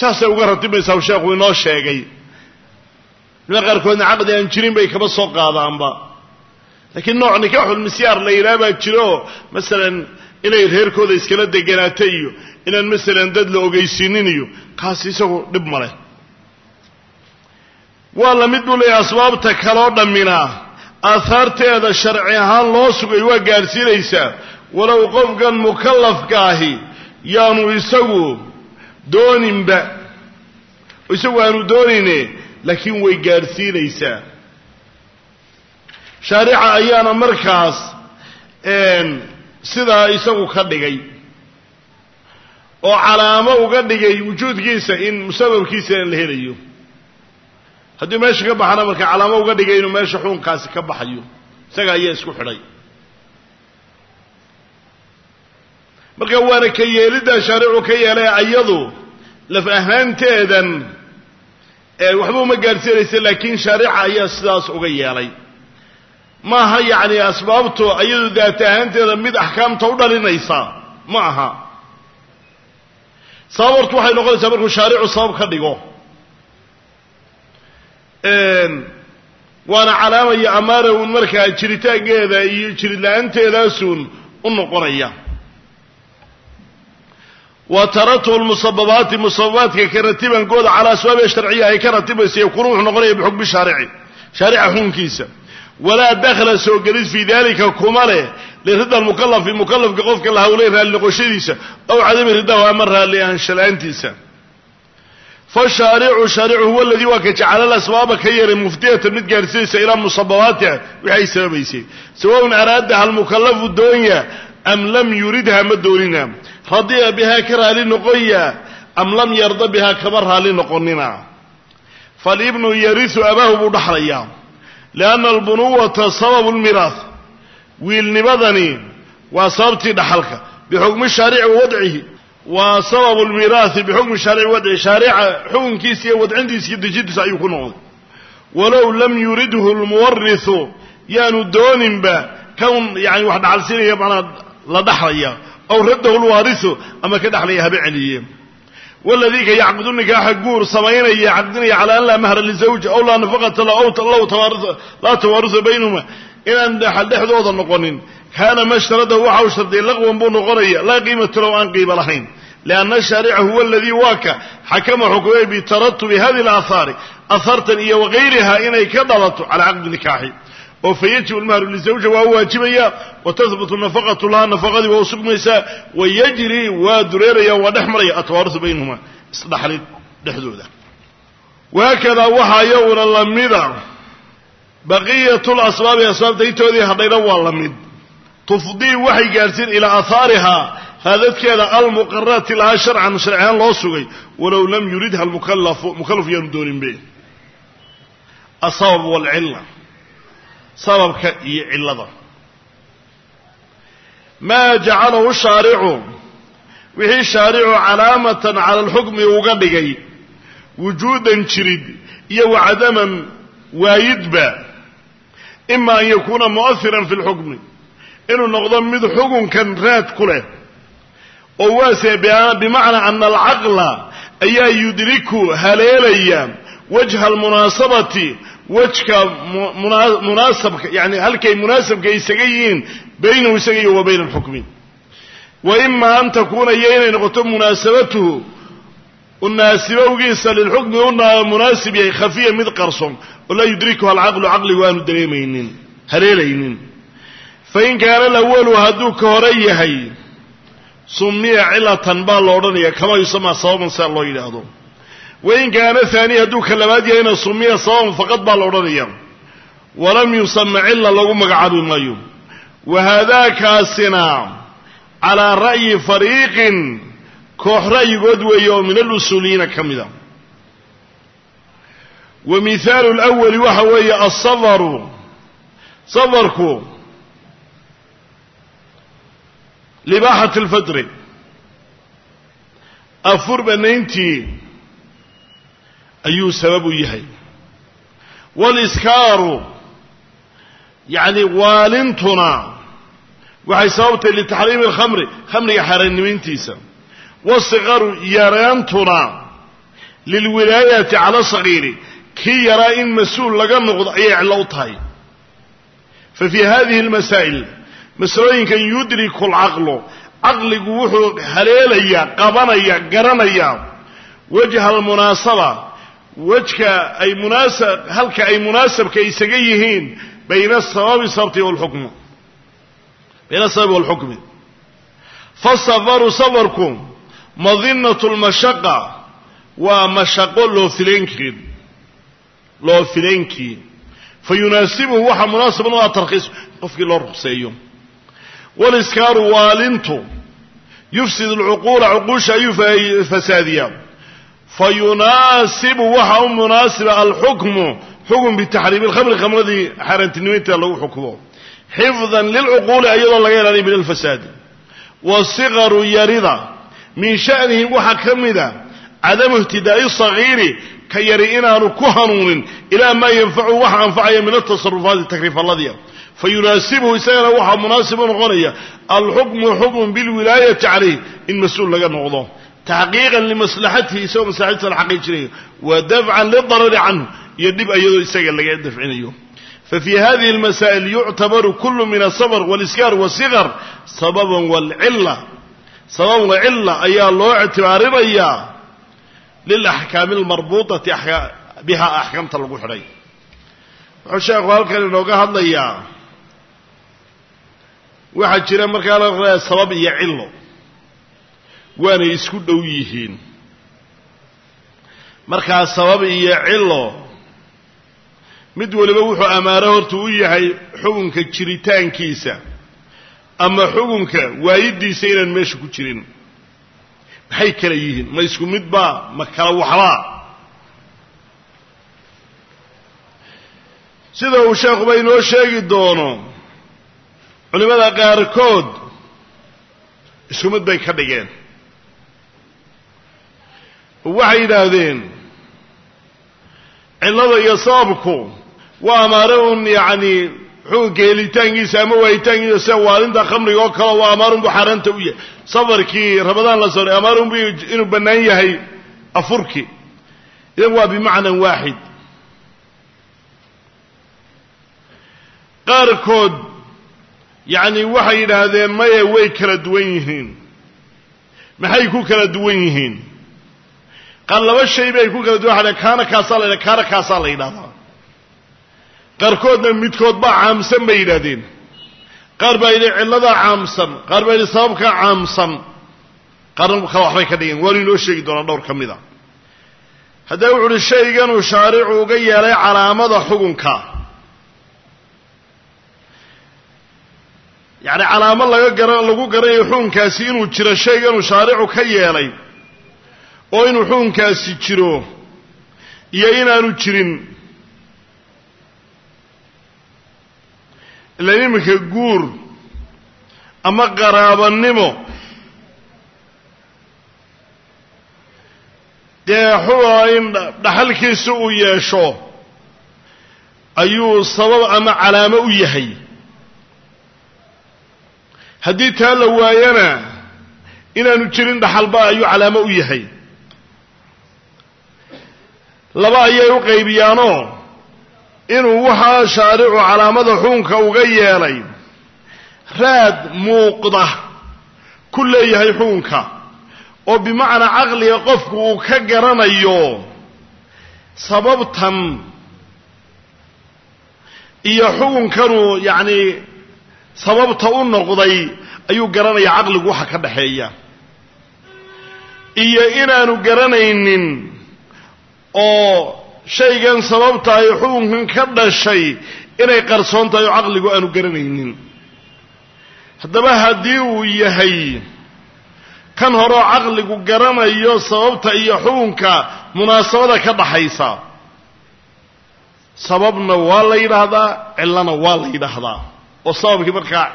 S1: saasay uga ratibaysaa sheekhu inoo sheegay. Nima qaarkoodna caqdi aan jirin bay kaba soo qaadaanba laakiin nooc nikaaxulmisyaar la yidhaha baa jiro. Masalan inay reerkooda iskala deganaato iyo inaan masalan dad la ogeysiinin iyo kaasi isagu dhib maleh waa la mid buu leeyahay asbaabta kaloo dhammina. Aahaarteeda sharci ahaan loo sugay waa gaadhsiinaysaa walow qofkan mukallafka ahi yaanu isagu dooninba isagu aanu doonine laakiin way gaadhsiinaysaa shaarica ayaana markaas sidaa isagu ka dhigay. oo calaamo uga dhigay wujuudkiisa in musababkiisa la helayo. Haddii meesha ka baxana marka calaamo uga dhigay inuu meesha xukunkaasi ka baxayo isaga ayaa isku xidhay. Marka waana ka yeeliddaa shaaricu ka yeelay ayadu laf ahaanteedan waxba uma gaadhsiinaysa laakiin shaarica ayaa sidaas uga yeelay maaha yacni asbaabtu ayadu daata ahaanteeda mid axkaamta u dhalinaysa. Ma aha. Sabab hortu waxay noqonaysaa markuu shaaricu sabab ka dhigo. Waana calaamaya amaara uun markaa jiritaankeeda iyo jirid la'aanteedaasun u noqonaya. Wa taratuhu lmusababaati musababaadka ka ratibaankooda calaa asbaabiha sharciya ay ka ratibaysa yakuunu wuxuu noqonaya bixukmi shaarici shaarica xukunkiisa walaa dakla soo gelid fii dalika kuma leh lirida lmukalafi mukalafka qofka la hawlay raalli noqoshadiisa aw cadami ridahu ama raalli aanshalaantiisa fashaaricu shaaricu huwa aladii waa ka jacala lasbaaba ka yeelay muftiyatan mid gaarsiinaysa ilaa musababaatiha wixi ay sababaysay. Sawaun araadaha almukalafu doonya am lam yuridha ma doonina. Radiya bihaa ka raali noqonya am lam yarda bihaa kama raali noqonina. Falibnu yarisu abaahu buu dhaxlayaa lianna albunuwata sababu lmiraah wiilnimadani waa sababtii dhaxalka bixukmi shaarici wa wadcihi waa sababu lmiraahi bixukmi shaarici wadcihi shaarica xukunkiisa iyo wadcintiisa iyo dejintiisa ayuu ku noqday walow lam yuridhu lmuwarisu yaanu dooninba kan yani wax dhaxalsiinaya manaa la dhaxlaya aw raddahu lwaarisu ama ka dhexlaya haba celiye waladii ka yacqidu nikaaxa guur samaynaya caqdinaya calaa an laa mahra lizawji aw laa nafaqata laa tawaarusa baynahuma inaan dhexdooda noqonin kaana ma shtaradahu waxa uu shardiya laqwan buu noqonaya laa qiimata low aan qiiba lahayn lianna shaarica huwa aladii waaka xakama xukumay bitaratubi hadi alaahaari ahartan iyo wagayriha inay ka dhalato calaa caqdi nikaaxi oo fa yajibu lmahru lizawja waa u waajibaya wa nafaqatu laha nafaqadii waa u sugmaysaa wa yajri waa dureeraya waa dhex maraya atawaarusu baynahuma isdhaxlid dhexdooda. Wahaakadaa waxaa iyaguna lamida baqiyat lasbaabi asbaabta intoodii hadhayna waa la tufdii waxay gaadhsiin ilaa aahaarihaa raadadkeeda almuqararati lahaa sharcan sharcihaan loo sugay walow lam yuridha lmukalafu mukalaf yaanu dooninbe asabab walcilla sababka iyo cillada. Maa jacalahu shaaricu wixii shaaricu calaamatan cala alxukmi uga dhigay wujuudan jirid iyo wacadaman waayidba ima an yakuuna mu'ahiran fi lxukmi inuu noqdo mid xukunkan raad ku leh oo waase bimacnaa ana alcaqla ayaa yudriku haleelaya wajha almunaasabati wajka munaasabka yani halkay munaasabka isaga yihiin baynahu isaga iyo wa bayna alxukmi wa ima an takuuna iyo inay noqoto munaasabatuhu unaasibowgiisa lilxukmi munaasib yahay khafiya mid qarson oo laa yudrikuha alcaqlu caqligu aanu dareemaynin haleelaynin. Fain kaana alawalu hadduu ka hore yahay sumiya cilatan baa la odhanaya kama yusamaa sababan sia loo yidhaahdo wain kaana haaniya hadduu ka labaad yahayna sumiya sababan faqad baa la odhanaya. Walam yusama cila lagu magacaabi maayo. Wa haadaakaasina calaa ra'yi fariiqin koox ra'yigood weeye oo min alusuuliyiina ka mida wa mihaalu lwali waxa weeye asafaru safarku libaaxat alfadri afur banayntii ayuu sabab u yahay. Waliskaaru yacni waalintuna waxay sababtay litaxriimi alkhamri khamriga xaaraannimiintiisa wasikaru yaraantuna lilwilaayati cala sagiiri kii yaraa in mas'uul laga noqdo ayay cillo tahay. Fa fii hadihi almasaa'il masalooyinkan yudriku alcaqlu caqligu wuxuu haleelayaa qabanaya garanayaa wajha almunaasaba wajka ay munaasab halka ay munaasabka isaga yihiin bayna asababi sababti walxukmu bayna asababi walxukmi fasafaru safarku madinatu lmashaqa waa mashaqo loo filaynkeed loo fileynkii fa yunaasibuhu waxaa munaasaban u ah tarkhiis qofkii loo ruqseeyo. Waliskaaru waalintu yufsid alcuquula cuquusha ayuu fasaadiyaa fa yunaasibu waxa u munaasiba alxukmu xukm bitaxriimi lkhamri khamradii xaaraantinimaynteeda lagu xukmo xifdan lilcuquuli ayadoo laga ilaaliya min alfasaadi wasikaru yarida min shanihi waxaa ka mida cadamu ihtidaa'i sagiiri ka yari inaanu ku hanuunin ilaa maa yanfacu waxa anfacaya min atasarufaati takriifaladiia fa yunaasibuhu isagana waxaa munaasib u noqonaya alxukmu noqdo taxqiiqan limaslaxatihi isagoo maslaxadiisa la xaqiijinayo wa dafcan lidarari canhu iyo dhib iyadoo isaga laga dafcinayo fafi hadihi almasaa'il yuctabaru kulu min asafar waliskaar wasikar sababan walcila sabab wacila ayaa loo ictibaarinayaa lilaxkaami almarbuutati biha axkaamta lagu xidhay wuxuu sheekhu halkan inooga hadlayaa waxaa jira markaa la sabab iyo cilo waanay isku dhow yihiin. Markaa sabab iyo cilo mid waliba wuxuu amaaro horta u yahay xukunka jiritaankiisa. Ama xukunka waayidiisa inaan meesha ku jirin. Maxay kala yihiin? Ma isku midbaa ma kala waxbaa sida uu sheekhuba inoo sheegi doono culimmada qaarkood isku mid bay ka dhigeen waxay yidhaahdeen cillada iyo sababku waa amaare un yacni xukunka helitaankiisa ama waayitaankiisa sida waalinta khamriga oo kale waa amaarun buu xaaraanta u yahay. Safarkii ramadaan la sooray amaarun bu inuu bannaan yahay afurki idan waa bimacnan waaxid. Qaarkood yacni waxay yidhaahdeen maye way kala duwan yihiin maxay ku kala duwan yihiin qaar laba shay bay ku kala duwan kaana kaasaa la kaana kaasaa la yidhahdaa. Qaarkoodna midkood baa caamsan bay yidhahdeen qaar baa yidhi cilladaa caamsan. Qaar baa yidhi sababkaa caamsan. Qaarna kale waxbay ka dhigeen waanu inoo sheegi doonaa dhowr ka mid a haddaba wuxu uhi shayganuu shaaricu uga yeelay calaamada xugunka yacni calaamad laga gara lagu garanayo xukunkaasi inuu jiro shayganuu shaaricu ka yeelay oo inuu xukunkaasi jiro iyo inaanu jirin. Ilan iminka guur ama qaraabanimo dee xuga in dhaxalkiisa uu yeesho ayuu sabab ama calaamo u yahay. Haddii taa la waayana inaanu jirin dhaxalba ayuu calaamo u yahay laba ayay u qaybiyaanoo inuu waxaa shaaricu calaamada xukunka uga yeelay raad muuqda ku leeyahay xukunka oo bimacnaa caqliga qofku uu ka garanayo sababtan iyo xukunkanuu yacni sababta u noqday ayuu garanaya caqligu waxa ka dhaxeeya. Iyo inaanu garanaynin oo shaygan sababta ay xukunkan ka dhashay inay qarsoon tahay oo caqligu aanu garanaynin. Haddaba haddii uu yahay kan horeo caqligu garanayo sababta iyo xukunka munaasabada ka dhaxaysa sababna waa la yidhaahdaa cillona waa la yidhaahdaa. Oo sababkii markaa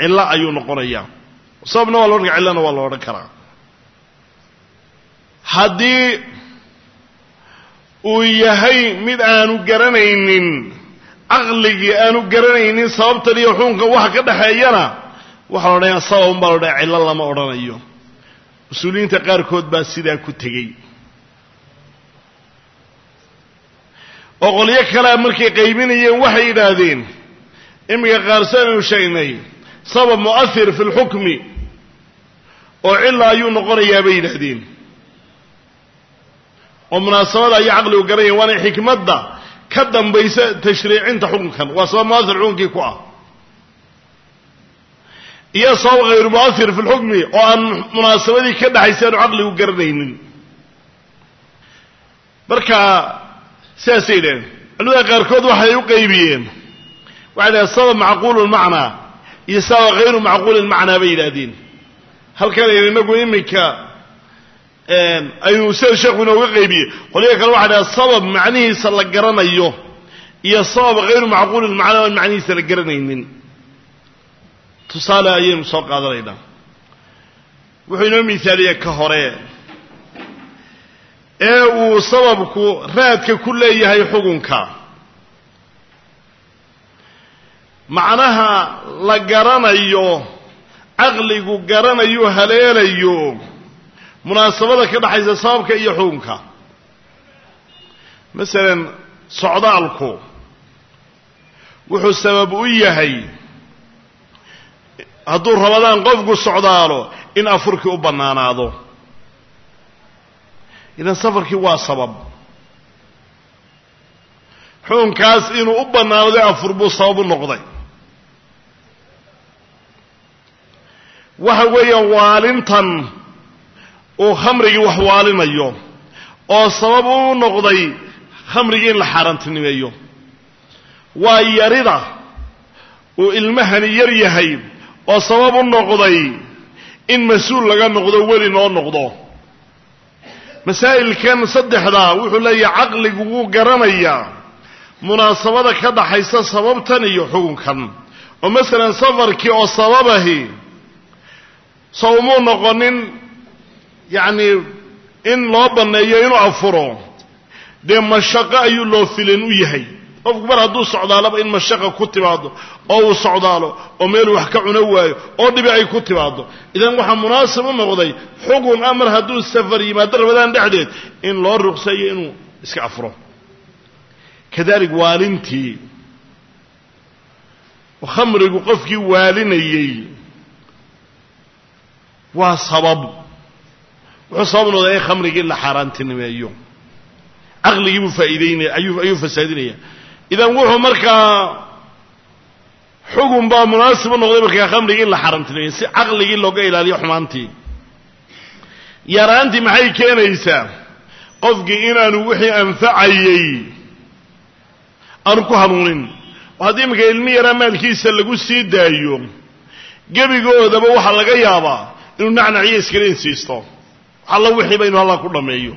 S1: cillo ayuu noqonayaa. Sababna waa la odhan kara cillona waa la odhan karaa. Haddii uu yahay mid aanu garanaynin caqligii aanu garanaynin sababtan iyo xukunkan waxa ka dhaxeeyana waxaa la odhanaya sababun baa la odhanaya cillo lama odhanayo. Mas'uuliyiinta qaarkood baa sidaa ku tegey. Oo qolyo kalea markay qaybinayeen waxay yidhaahdeen iminka qaarsanaynu sheegnay sabab mu'ahir fi lxukmi oo cilla ayuu noqonayaa bay yidhaahdeen oo munaasabada ayo caqligu garanaya waana xikmadda ka dambaysa tashriicinta xukunkan. Waa sabab muahir xukunkii ku ah. Iyo sabab hayru muahir fi lxukmi oo aan munaasabadii ka dhaxaysa aanu caqligu garanaynin. Marka sidaasay yidhaheen culimada qaarkood waxay u qaybiyeen. Waxay dhahen sabab macquulu lmacnaa iyo sabab hayru macquuli lmacnaa bay yidhaahdeen. Halkan inagu iminka aynu sida sheekhu inooga qaybiyey qolyaha kale waxay dhahen sabab macnihiisa la garanayo iyo sabab hayru macquuli lmacnaa aan macnihiisa la garanaynin. Tusaale ayaynu soo qaadanaynaa wuxuu inoo misaaliye ka hore. Ee uu sababku raadka ku leeyahay xukunka. Macnaha la garanayo caqligu garanayo haleelayo munaasabada ka dhaxaysa sababka iyo xukunka. Masalan socdaalku wuxuu sabab u yahay hadduu rabadaan qofku socdaalo in afurkii u bannaanaado. Idan safarkii waa sabab. Xukunkaas inuu u bannaanaday afur buu sabab u noqday. Waxa weeyaan waalintan uu khamrigii wax waalinayo oo sabab u noqday khamrigii in la xaaraantinimeeyo. Waa yarida uu ilmahani yar yahay oo sabab u noqday in mas'uul laga noqdo weli noo noqdo. Masaa'ilkan saddexdaa wuxuu leeyahay caqligu wuu garanayaa munaasabada ka dhaxaysa sababtan iyo xukunkan. Oo masalan safarkii oo sababahi sawmuu noqonin yacni in loo banneeyo inuu afuro dee mashaqo ayuu loo filan u yahay. Qofku mar hadduu socdaalaba in mashaqa ku timaado oo uu socdaalo oo meeluu wax ka cuno waayo oo dhibi ay ku timaado idan waxaa munaasib u noqday xugun ah mar hadduu safar yimaado rabadaan dhexdeed in loo ruqseeyo inuu iska afro kadalik waalintii khamrigu qofkii waalinayey waa sabab wuxuu sabab noqday in khamrigii la xaaraantinimeeyo. Caqligii buu faa'iideynaya ayuu ayuu fasaadinaya. Idan wuxuu markaa xugun baa munaasib u noqday markaa khamrigii in la xaaraantinimeeyo si caqligii looga ilaaliyo xumaantii. Yaraantii maxay keenaysaa? Qofkii inaanu wixii anfacayey aanu ku hanuunin. Oo haddii iminka ilmi yaraa maalkiisa lagu sii daayo gebigoodaba waxaa laga yaabaa inuu nacnaciyo iskala insiisto alla wixiiba inuu halkaa ku dhammeeyo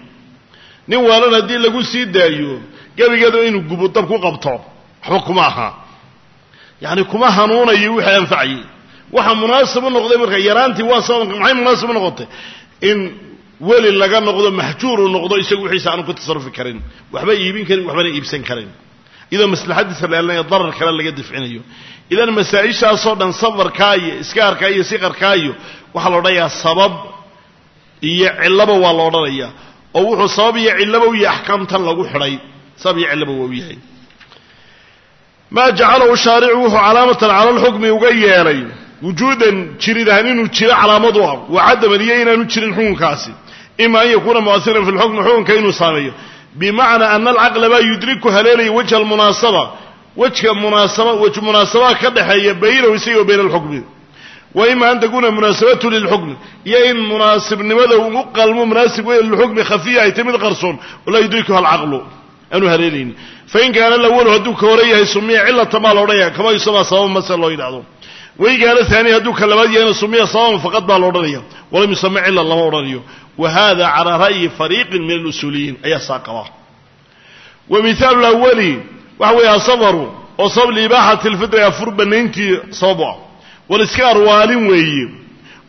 S1: nin waalan haddii lagu sii daayo gebigeedaba inuu gubo dab ku qabto waxba kuma aha. Yacani kuma hanuunayo wixii anfacayey waxa munaasib u noqday marka yaraantii waa sababka maxay munaasib u noqotay? In weli laga noqdo maxjuur uu noqdo isagu wixiisa aanu ku tasarufi karin waxba iibin karin waxbana iibsan karin. Iyadoo maslaxadiisa la eelinayo darar kale laga difcinayo idan masaa-ishaasoo dhan safarkaa iyo iskaarkaa iyo siqarkaa iyo waxaa la odhanayaa sabab iyo cillaba waa la odhanayaa oo wuxuu sabab iyo u yahay axkaamtan lagu xidhay sabab iyo cillaba waa u yahay. Maa jacalahu shaaricu wuxuu calaamatan cala alxukmi uga yeelay. Wujuudan jiridahan inuu jiro calaamadu ah wa cadaman iyo inaanu jirin xukunkaasi. Ima an yakuuna mu'asiran fi lxukmi xukunka inuu saameeyo. Bimacnaa ana alcaqla baa yudriku haleelaya wajha almunaasaba wejka munaasaba wej munaasabaha ka dhexeeya baynahu isaga wa bayna alxukmi wa ima an takuuna munaasabatu lilxukmi. Iyo in munaasibnimada ugu qalmo munaasib wey lilxukmi khafiya ay mid qarsoon. Walaa yudrikuha alcaqlu aanu haleelayni fain kaana alawalu hadduu ka hore yahay sumiya cilatan baa la odhanaya kama yusama sababa mase loo yidhahdo wain kaana haaniya hadduu ka labaad yahayna sumiya sababan faqad baa la odhanaya walam yusama cilan lama odhanayo. Wa hada calaa ra'yi fariiqin min alusuuliyiin. Ayaa saa qaba. Wa mihaalu lawali waxa weeye asafaru oo sabab liibaaxati lfitri afur banayntii sabab u ah waliskaar waalin weeye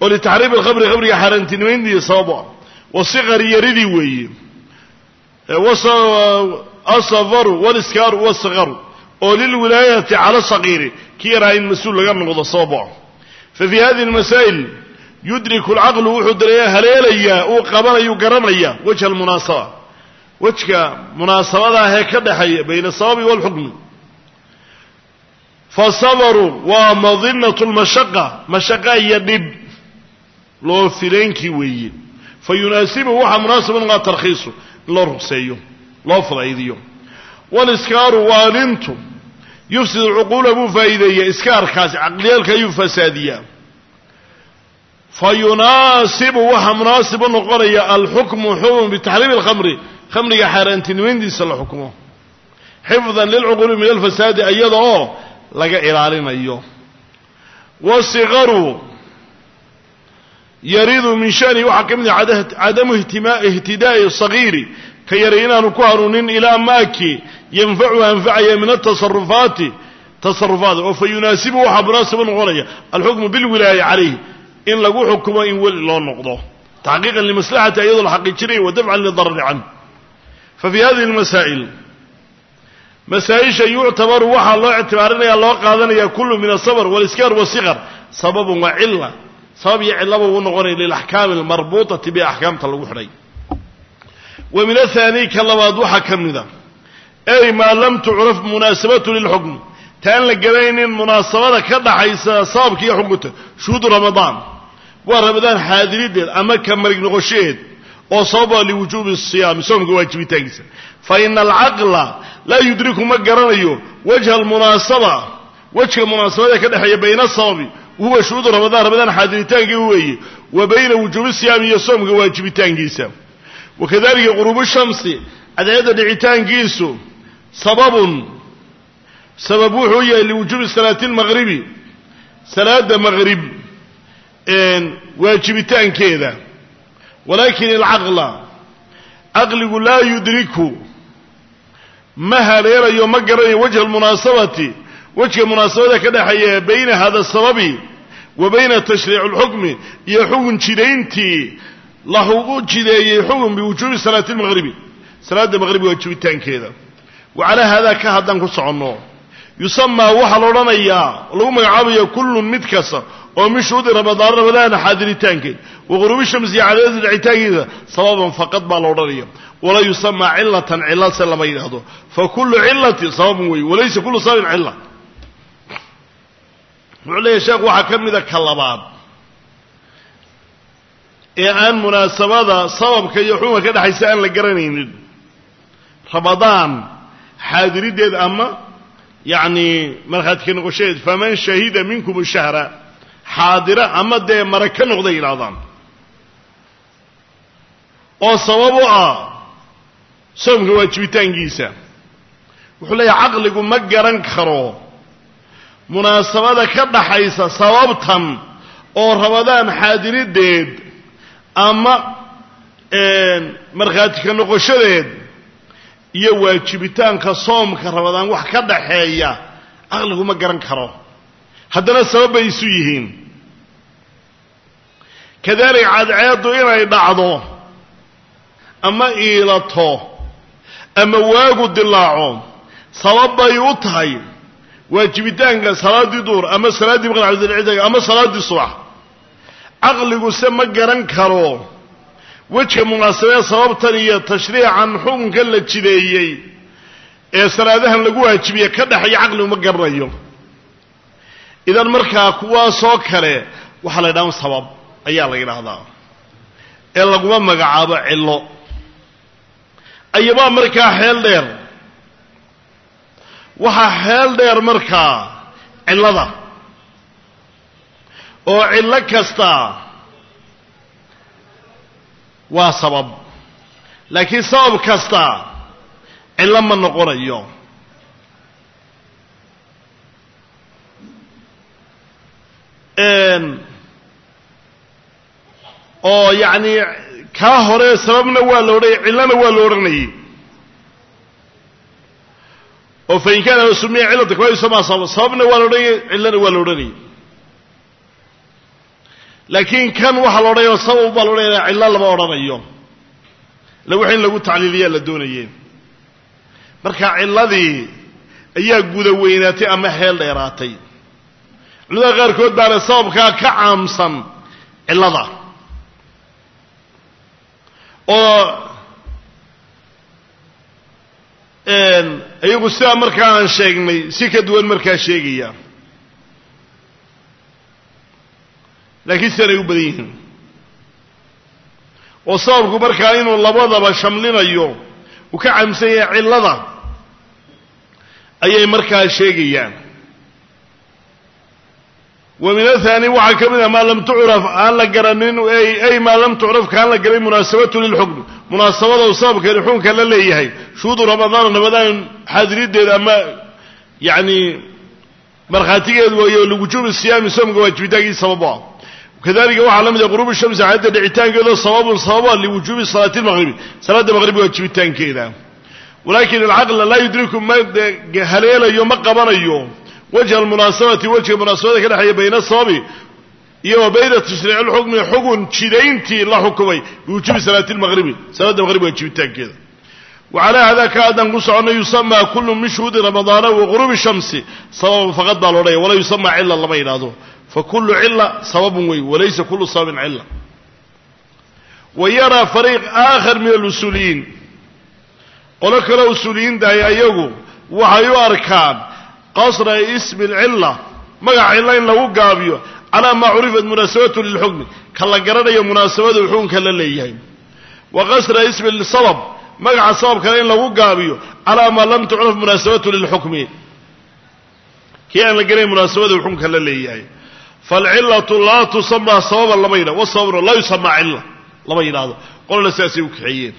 S1: oo litaxriim alkhamri khamriga xaaraantinimayntii sabab u ah wasikari yaridii weeye asafaru waliskaaru wasikaru oo lilwilaayati cala saqiiri kii yaraa in mas'uul laga noqdo sabab u ah. Fa fii hadihi lmasaa'il yudriku alcaqlu wuxuu dareeya haleelayaa uu qabanayuu garanaya wajha almunaasaba wejka munaasabada ahee ka dhexeeya bayna asababi waalxukmi fasabaru waa madinatu lmashaqa mashaqa iyo dhib loo fileenkii weeye. Fa yunaasibu waxaa munaasiba noqaa tarkhiisu in loo rugseeyo loo fudaydiyo. Waliskaaru waalintu yufsid cuquula buu faa'iideeya iskaarkaasi caqliyaalka ayuu fasaadiyaa. Fa waxaa munaasib u noqonaya alxukmu xukm bitaxriimi alkhamri khamriga xaaraantinimayntiisa la xukumo xifdan lilcuquuli min alfasaadi iyada oo laga ilaalinayo wasikaru yaridu min shani waxaa ka mid ah cadamu ihtidaa'i sagiiri ka yaray inaanu ku hanuunin ilaa maaki yanfacu anfacaya min atasarufaati tasarufaat oo fa yunaasibu waxaa munaasib u noqonaya alxukmu bilwilaaya calayh in lagu xukumo in weli loo noqdo. Taxqiiqan limaslaxati iyadoo la xaqiijinayo wa dafcan lidarari canh fa fii hadihi lmasaa'il masaa-isha yuctabaru waxaa loo ictibaarinaya loo qaadanaya kullu min asabr waliskaar wasikar sababun waa cila sabab iyo cilaba uu noqonaya lilaxkaami almarbuutati bi axkaamta lagu xidhay wa min ahaani ka labaad waxaa ka mida ey maa lam tucraf munaasabatu lilxukm taan la garanaynin munaasabada ka dhaxaysa sababka iyo xukunta shuhuudu ramadaan waa ramadaan xaadirideed ama ka marig noqoshaheed oo sababa liwujuubi siyaami soomka waajibitaankiisa fa ina alcaqla laa yudriku ma garanayo wajha almunaasaba. Wejka munaasabada ka dhexeeya bayna asababi huwa shuhuudu ramadaan ramadaan xaadiritaanki weeye wa bayna wujuubi siyaami iyo soomka waajibitaankiisa. Wakadalika quruubu shamsi cadceedda dhicitaankiisu sababun sabab wuxuu yahay liwujuubi salaati lmaqribi salaada maqrib waajibitaankeeda. Walaakin alcaqla caqligu laa yudriku ma haleelayo ma garanayo wajha almunaasabati wejka munaasabada ka dhexeeya bayna hada sababi wa bayna tashriici اlxukmi iyo xukun jidayntii lahugu jideeyey xukun biwujuubi salaati اlmaqribi salaadda maqrib waajibitaankeeda wa calaa haadaa ka haddaan ku soconno. Yusamaa waxaa la odhanayaa lagu magacaabaya kullun mid kasta oo min shuhuudi ramadaan ramadaana xaadiritaankeed. Wa quruubi shamsi dhicitaankeeda sababan faqad baa la odhanaya. Walaa yusamaa cilatan cila se lama yidhaahdo. Fa kullu cilatin sababun wey walaysa kullu sababin cila wuxuu leeyahy sheekhu waxaa ka mida ka labaad. Ee aan munaasabada sababka iyo xukunka ka dhexaysa aan la garanaynin. Ramadaan xaadiriddeed ama yacni markhaati ka noqoshadeed faman shahida minkum shahra xaadira ama dee mara ka noqday yidhahdaan oo sabab u ah soomka waajibitaankiisa. Wuxuu leeyahay caqligu ma garan karo munaasabada ka dhaxaysa sababtan oo ramadaan xaadiriddeed ama markhaati ka noqoshadeed iyo waajibitaanka soomka ramadaan wax ka dhaxeeya caqligu ma garan karo. Haddana sabab bay isu yihiin kadalik cadceeddu inay dhacdo ama iilato ama waagu dilaaco sabab bay u tahay. Waajibitaanka salaaddii duur ama salaaddii maqracdilcida ama salaaddii subax. Caqliguse ma garan karo. Wejka munaasabee sababtan iyo tashriican xukunkan la jideeyey ee salaadahan lagu waajibiye ka dhexeeya caqligu ma garanayo idan markaa kuwaasoo kale waxaa la ydhaha sabab ayaa la yidhaahdaa. Ee laguma magacaabo cillo. Ayabaa markaa xeel dheer. Waxaa xeel dheer markaa cillada. Oo cillo kasta waa sabab. Laakiin sabab kasta cillo ma noqonayo oo yacni kaa hore sababna waa la odhanayay cillona waa la odhanayay. oo fain kaana sumiya cilata kawasama sabab sababna waa la odhanayay cillona waa la odhanayay. laakiin kan waxaa la odhanaya sabab baa la odhanaya cillo lama odhanayo. ila wix in lagu tacliiliyaa la doonayeen marka cilladii ayaa guda weynaatay ama xeel dheeraatay. culimada qaarkood baana sababkaa ka caamsan cillada oo iyagu sidaa markaa aan sheegnay si ka duwan markaa sheegaya. Laakiin sidanay u badan yihiin. Oo sababku markaa inuu labadaba shamlinayo uu ka caamsan yahay cillada ayay markaa sheegayaan wa min athani waxaa ka mid ah maa lam tucraf aan la garanin ay maa lam tucraf kaan la garan munaasabatu lilxukm munaasabada uu sababkeeni xukunka la leeyahay. Shuhuudu ramadaan ramadaan xaadirideeda ama yacni markhaatigeedu waayo liwujuubi siyaami soomka waajibitaankii sabab u ah. Kadalika waxaa la mid ah quruubi shamsi cadda dhicitaankeedo sababun sababa liwujuubi salaati lmaqribi salaadda maqribi waajibitaankeeda. Walakin alcaqla laa yudriku ma haleelayo ma qabanayo wajha almunaasabati wejga munaasabada ka dhexeeya bayna sababi iyo wa bayna tashriici lxukmi xugun jidayntii la xukumay biwujuubi salaati lmaqribi salaadda maqrib waajibitaankeeda wacalaa hada ka haddaan ku soconno yusamaa kullu min shuhuudi ramadaana wa quruubi shamsi sababan faqad baa loodhaya walaa yusamaa cila lama yidhaahdo fakulu cila sababun wey walaysa kulu sababin cila wa yaraa fariiq aakhar min alusuuliyiin qolo kaleo usuuliyiintahay ayagu waxay u arkaan qasra ismi alcila magac cilo in lagu gaabiyo calaa maa curifat munaasabatu lilxukmi ka la garanayo munaasabadu xukunka la leeyahay. Wa qasra ismi sabab magaca sababkana in lagu gaabiyo calaa maa lam tucraf munaasabatu lilxukmi kii aan la garanayn munaasabadu xukunka la leeyahay. Falcilatu laa tusamaa sababan lama yidhahdo wasababna laa yusamaa cila lama yidhaahdo qolna sidaasay u kaxeeyeen.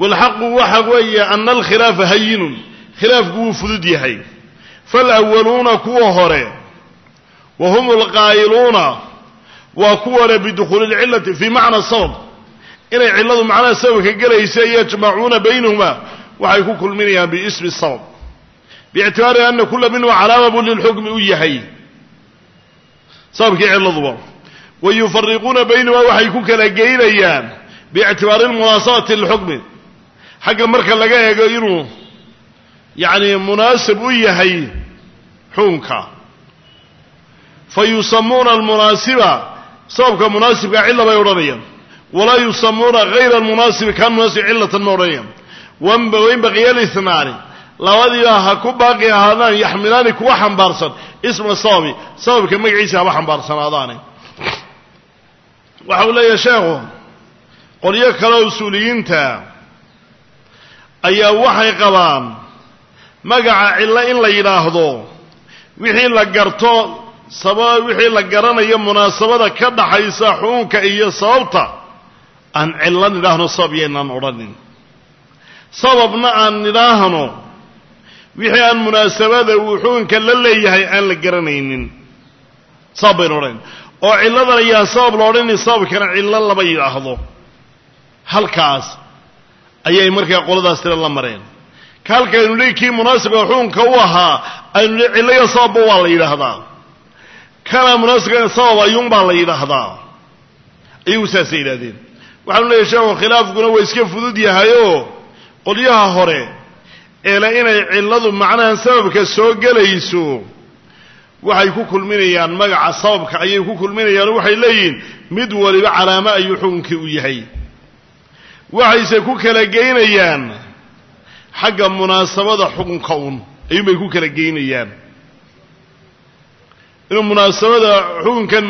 S1: Waalxaqu waxa weeye ana alkhilaafa hayinun khilaafku wuu fudud yahay faalawaluuna kuwa hore wa hum alqaa'iluuna waa kuwa hore bidukhuuli lcilati fii macna sabab inay cilladu macnaha sababka gelaysa yajmacuuna baynahuma waxay ku kulminayaan biismi sabab biictibaari ana kula minhu calaama lilxukmi u yahay sababkii cilladuba wa yufariquuna baynahuma waxay ku kala geynayaan biictibaari lmunaasabati lilxukmi xagga marka laga eego inuu yacni munaasib u yahay xukunka fa yusamuuna almunaasiba sababka munaasibka cilla bay odhanayaan. Walaa yusamuuna hayra almunaasibi kaan munaasib cillatan ma odhanayaan. Wain baqiya labadiiba ha ku baaqi ahaadaan yaxmilaani kuwa xambaarsan. Isma sababi sababka magaciisa haba xambaarsanaadaane waxa uu leeyahay sheekhu qolyo kale usuuliyiinta ayaa waxay qabaan magaca cillo in la yidhaahdo wixii la garto saba wixii la garanayo munaasabada ka dhaxaysa xukunka iyo sababta aan cillo nidhaahno sabab yaynaan odhanin. Sababna aan nidhaahno wixii aan munaasabada uu xukunka la leeyahay aan la garanaynin. Sabab baynu odhanin. Oo cilladan ayaan sabab la odhani sababkana cillo lama yidhaahdo. Halkaas ayay markaa qoladaas tira la mareen ka halkaynu leey kii munaasibka xukunka u ahaa aynu le sababba waa la yidhaahdaa. Kana munaasibkana sabab ayuunbaa la yidhaahdaa. Ayagu saasay yidhahdeen waxaanu leeyahy sheekhu khilaafkuna waa iska fudud yahayoo qolyaha hore eele inay cilladu macnahan sababka soo gelayso waxay ku kulminayaan magaca sababka ayay ku kulminayaan waxay leeyihiin mid waliba calaamo ayuu xukunkii u yahay. Waxayse ku kala geynayaan xagga munaasabada xukunka un ayuunbay ku kala geynayaan. Inuu munaasabada xukunkan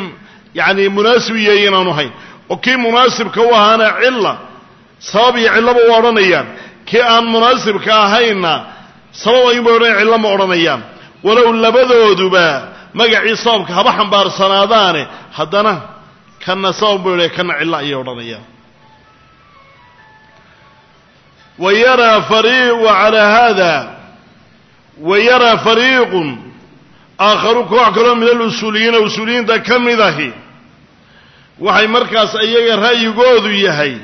S1: yacani munaasib yahay inaanu hayn oo kii munaasibka u ahaana cilla sabab iyo cillaba u odhanayaan. Kii aan munaasibka ahaynna sabab ayuunbay odhanaya cillo ma odhanayaan. Walow labadooduba magacii sababka haba xambaarsanaadaane haddana kana sabab buu idha kana cillo ayay odhanayaan wa yaraa fari wa calaa haada wa yaraa fariiqun aakharu koox kaloo min alusuuliyiina usuuliyiinta ka mid ahi waxay markaas iyaga ra'yigoodu yahay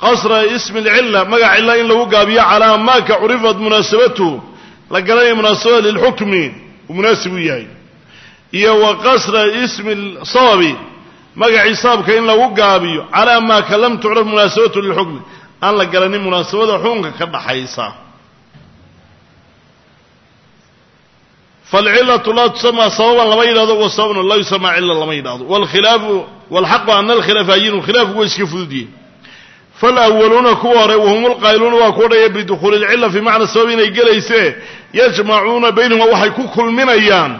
S1: qasra ismi alcilla magac cilla in lagu gaabiyo calaa maaka curifat munaasabatuhu la garanaya munaasabada lilxukmi uu munaasib u yahay iyo wa qasra ismi sababi magacii sababka in lagu gaabiyo calaa maa lam tucraf munaasabatu lilxukmi aan la garanin munaasabada xukunka ka dhaxaysa. Falcilatu laa tusamaa sababan lama yidhahdo wa sababna laa yusamaa cilla lama yidhahdo walkhilaafu walxaqu ana alkhilaafa hayinu khilaafku waa iska fududyihin falawaluuna kuwa hore wahum lqaa'iluuna waa kuwa dhaya bidukhuuli lcilla fii macna sabab inay gelaysee yajmacuuna baynahuma waxay ku kulminayaan.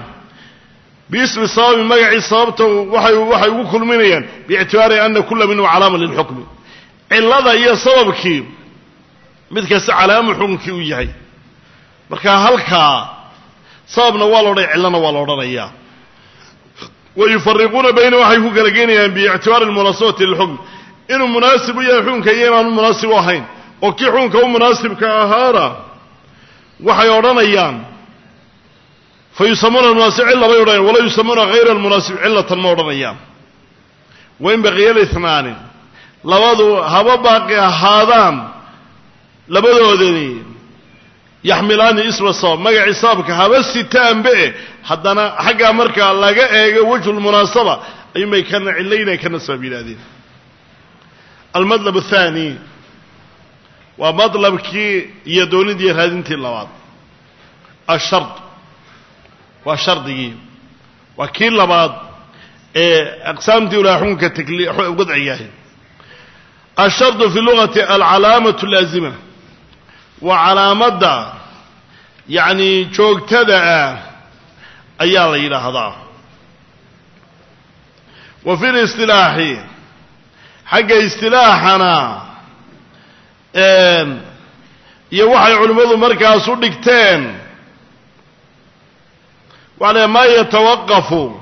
S1: Biismi sababi magacii sababta waxay ugu kulminayaan biictibaari ana kula minhum calaama lilxukmi cillada iyo sababkii mid kasta calaamo xukunkii u yahay. Marka halkaa sababna waa la odhanaya cillona waa la odhanayaa. Wa bayna waxay ku kala geynayaan biictibaari lmunaasabati lilxukm. Inuu munaasib u yahay xukunka iyo inaanu munaasib u ahayn. Oo kii xukunka u munaasibka ahaana waxay odhanayaan fa yusamuuna almunaasib cilla bay odhanayan walaa yusamuuna hayra almunaasib cillatan ma odhanayaan. Wain baqiya lihnaani labadu haba baaqi ahaadaan labadoodani yaxmilaani isma sabab magacii sababka haba sitaanbe haddana xaggaa markaa laga eego wajhu lmunaasaba ayuunbay kana cillaynaan kana sabab yidhahdeen almadlab athaani waa madlabkii iyo doonidii raadintii labaad. Ashard waa shardigii. Waa kii labaad ee aqsaamtii ulaa xukunka takli wadcigahay ashardu fi lugati alcalaamatu laazima. Waa calaamadda yacni joogtada ah ayaa la yidhaahdaa. Wa fi listilaaxi xagga istilaaxana iyo waxay culimmadu markaas u dhigteen waxa la maa yatawaqafu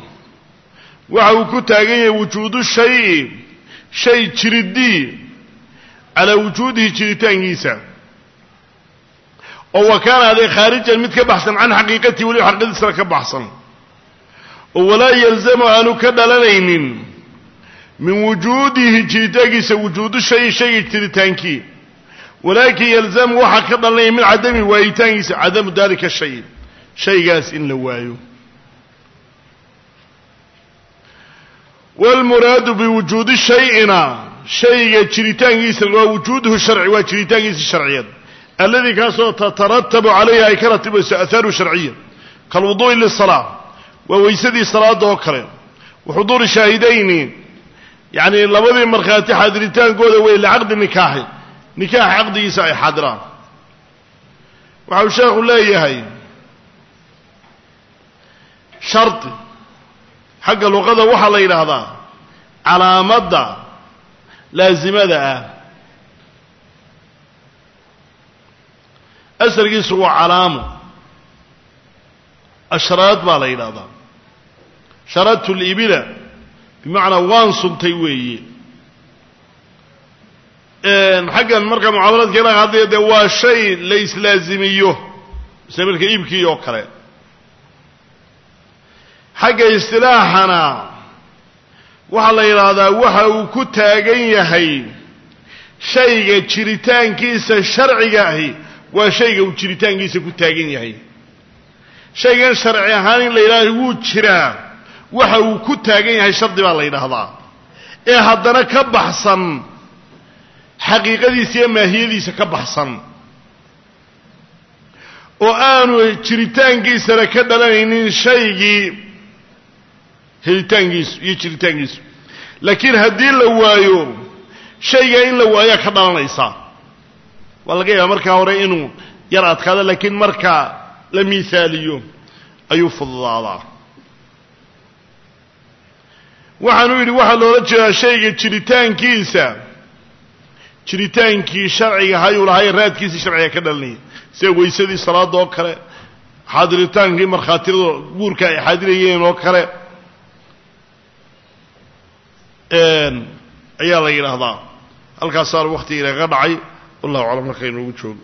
S1: waxa uu ku taagan yahay wujuudu shayi shay jiridii calaa wujuudihi jiritaankiisa. Oo wa kaana adee khaarijan mid ka baxsan can xaqiiqatihi weliba xaqiiqadiisana ka baxsan. Oo walaa yalzamu aanu ka dhalanaynin min wujuudihi jiritaankiisa wujuudu shayi shayga jiritaankii. Walaakin yalzamu waxaa ka dhalanaya min cadami waayitaankiisa cadamu dalika shay shaygaas in la waayo. Wاlmuraadu biwujuudi shayga jiritaankiisa waa wujuuduhu sharci waa jiritaankiisa sharciyeed alladii kaasoo tataratabu calayhi ay ka ratibayso aahaaru sharciya kalwuduu'i lisalaa waa weysadii salaada oo kale. Wa xuduuri shaahidayni yacni labadii markhaati xaadiritaankooda wey licaqdi nikaaxi nikaaxa caqdigiisa ay xaadiraan. Waxa uu sheekhu leeyahay shardi xagga luqada waxaa la yidhaahdaa calaamadda laasimada ah. Asarkiisu waa calaamo ashraad baa la yidhahdaa sharadtu libila bimacnaa waan suntay weeye. Xaggan marka mucaamalaadka la hadlaya dee waa shay la islaazimiyo marka iibkii oo kale. Xagga istilaaxana waxaa la yidhaahdaa waxa uu ku taagan yahay shayga jiritaankiisa sharciga ahi waa shayga uu jiritaankiisa ku taagan yahay. Shaygan sharci ahaan in la yidhahdo wuu jiraa waxa uu ku taagan yahay shardi baa la yidhaahdaa ee haddana ka baxsan xaqiiqadiisa iyo maahiyadiisa ka baxsan. Oo aanu jiritaankiisana ka dhalanaynin shaygii helitaankiisu iyo jiritaankiisu laakiin haddii la waayo shayga in la waayaa ka dhalanaysa. Waa laga yaaba markaa hore inuu yar adkaado laakiin marka la miisaaliyo ayuu fududaadaa waxaanuu yidhi waxaa loola jeedaa shayga jiritaankiisa. Jiritaankii sharciga hayuu lahay raadkiisii sharciga ka dhalanayay sida weysadii salaada oo kale xaadiritaankii markhaatirada guurka ay xaadirayeen oo kale ayaa la yidhaahdaa. Halkaasaana waktiga inaga dhacay. Wallahu aclam marka inuugu joogo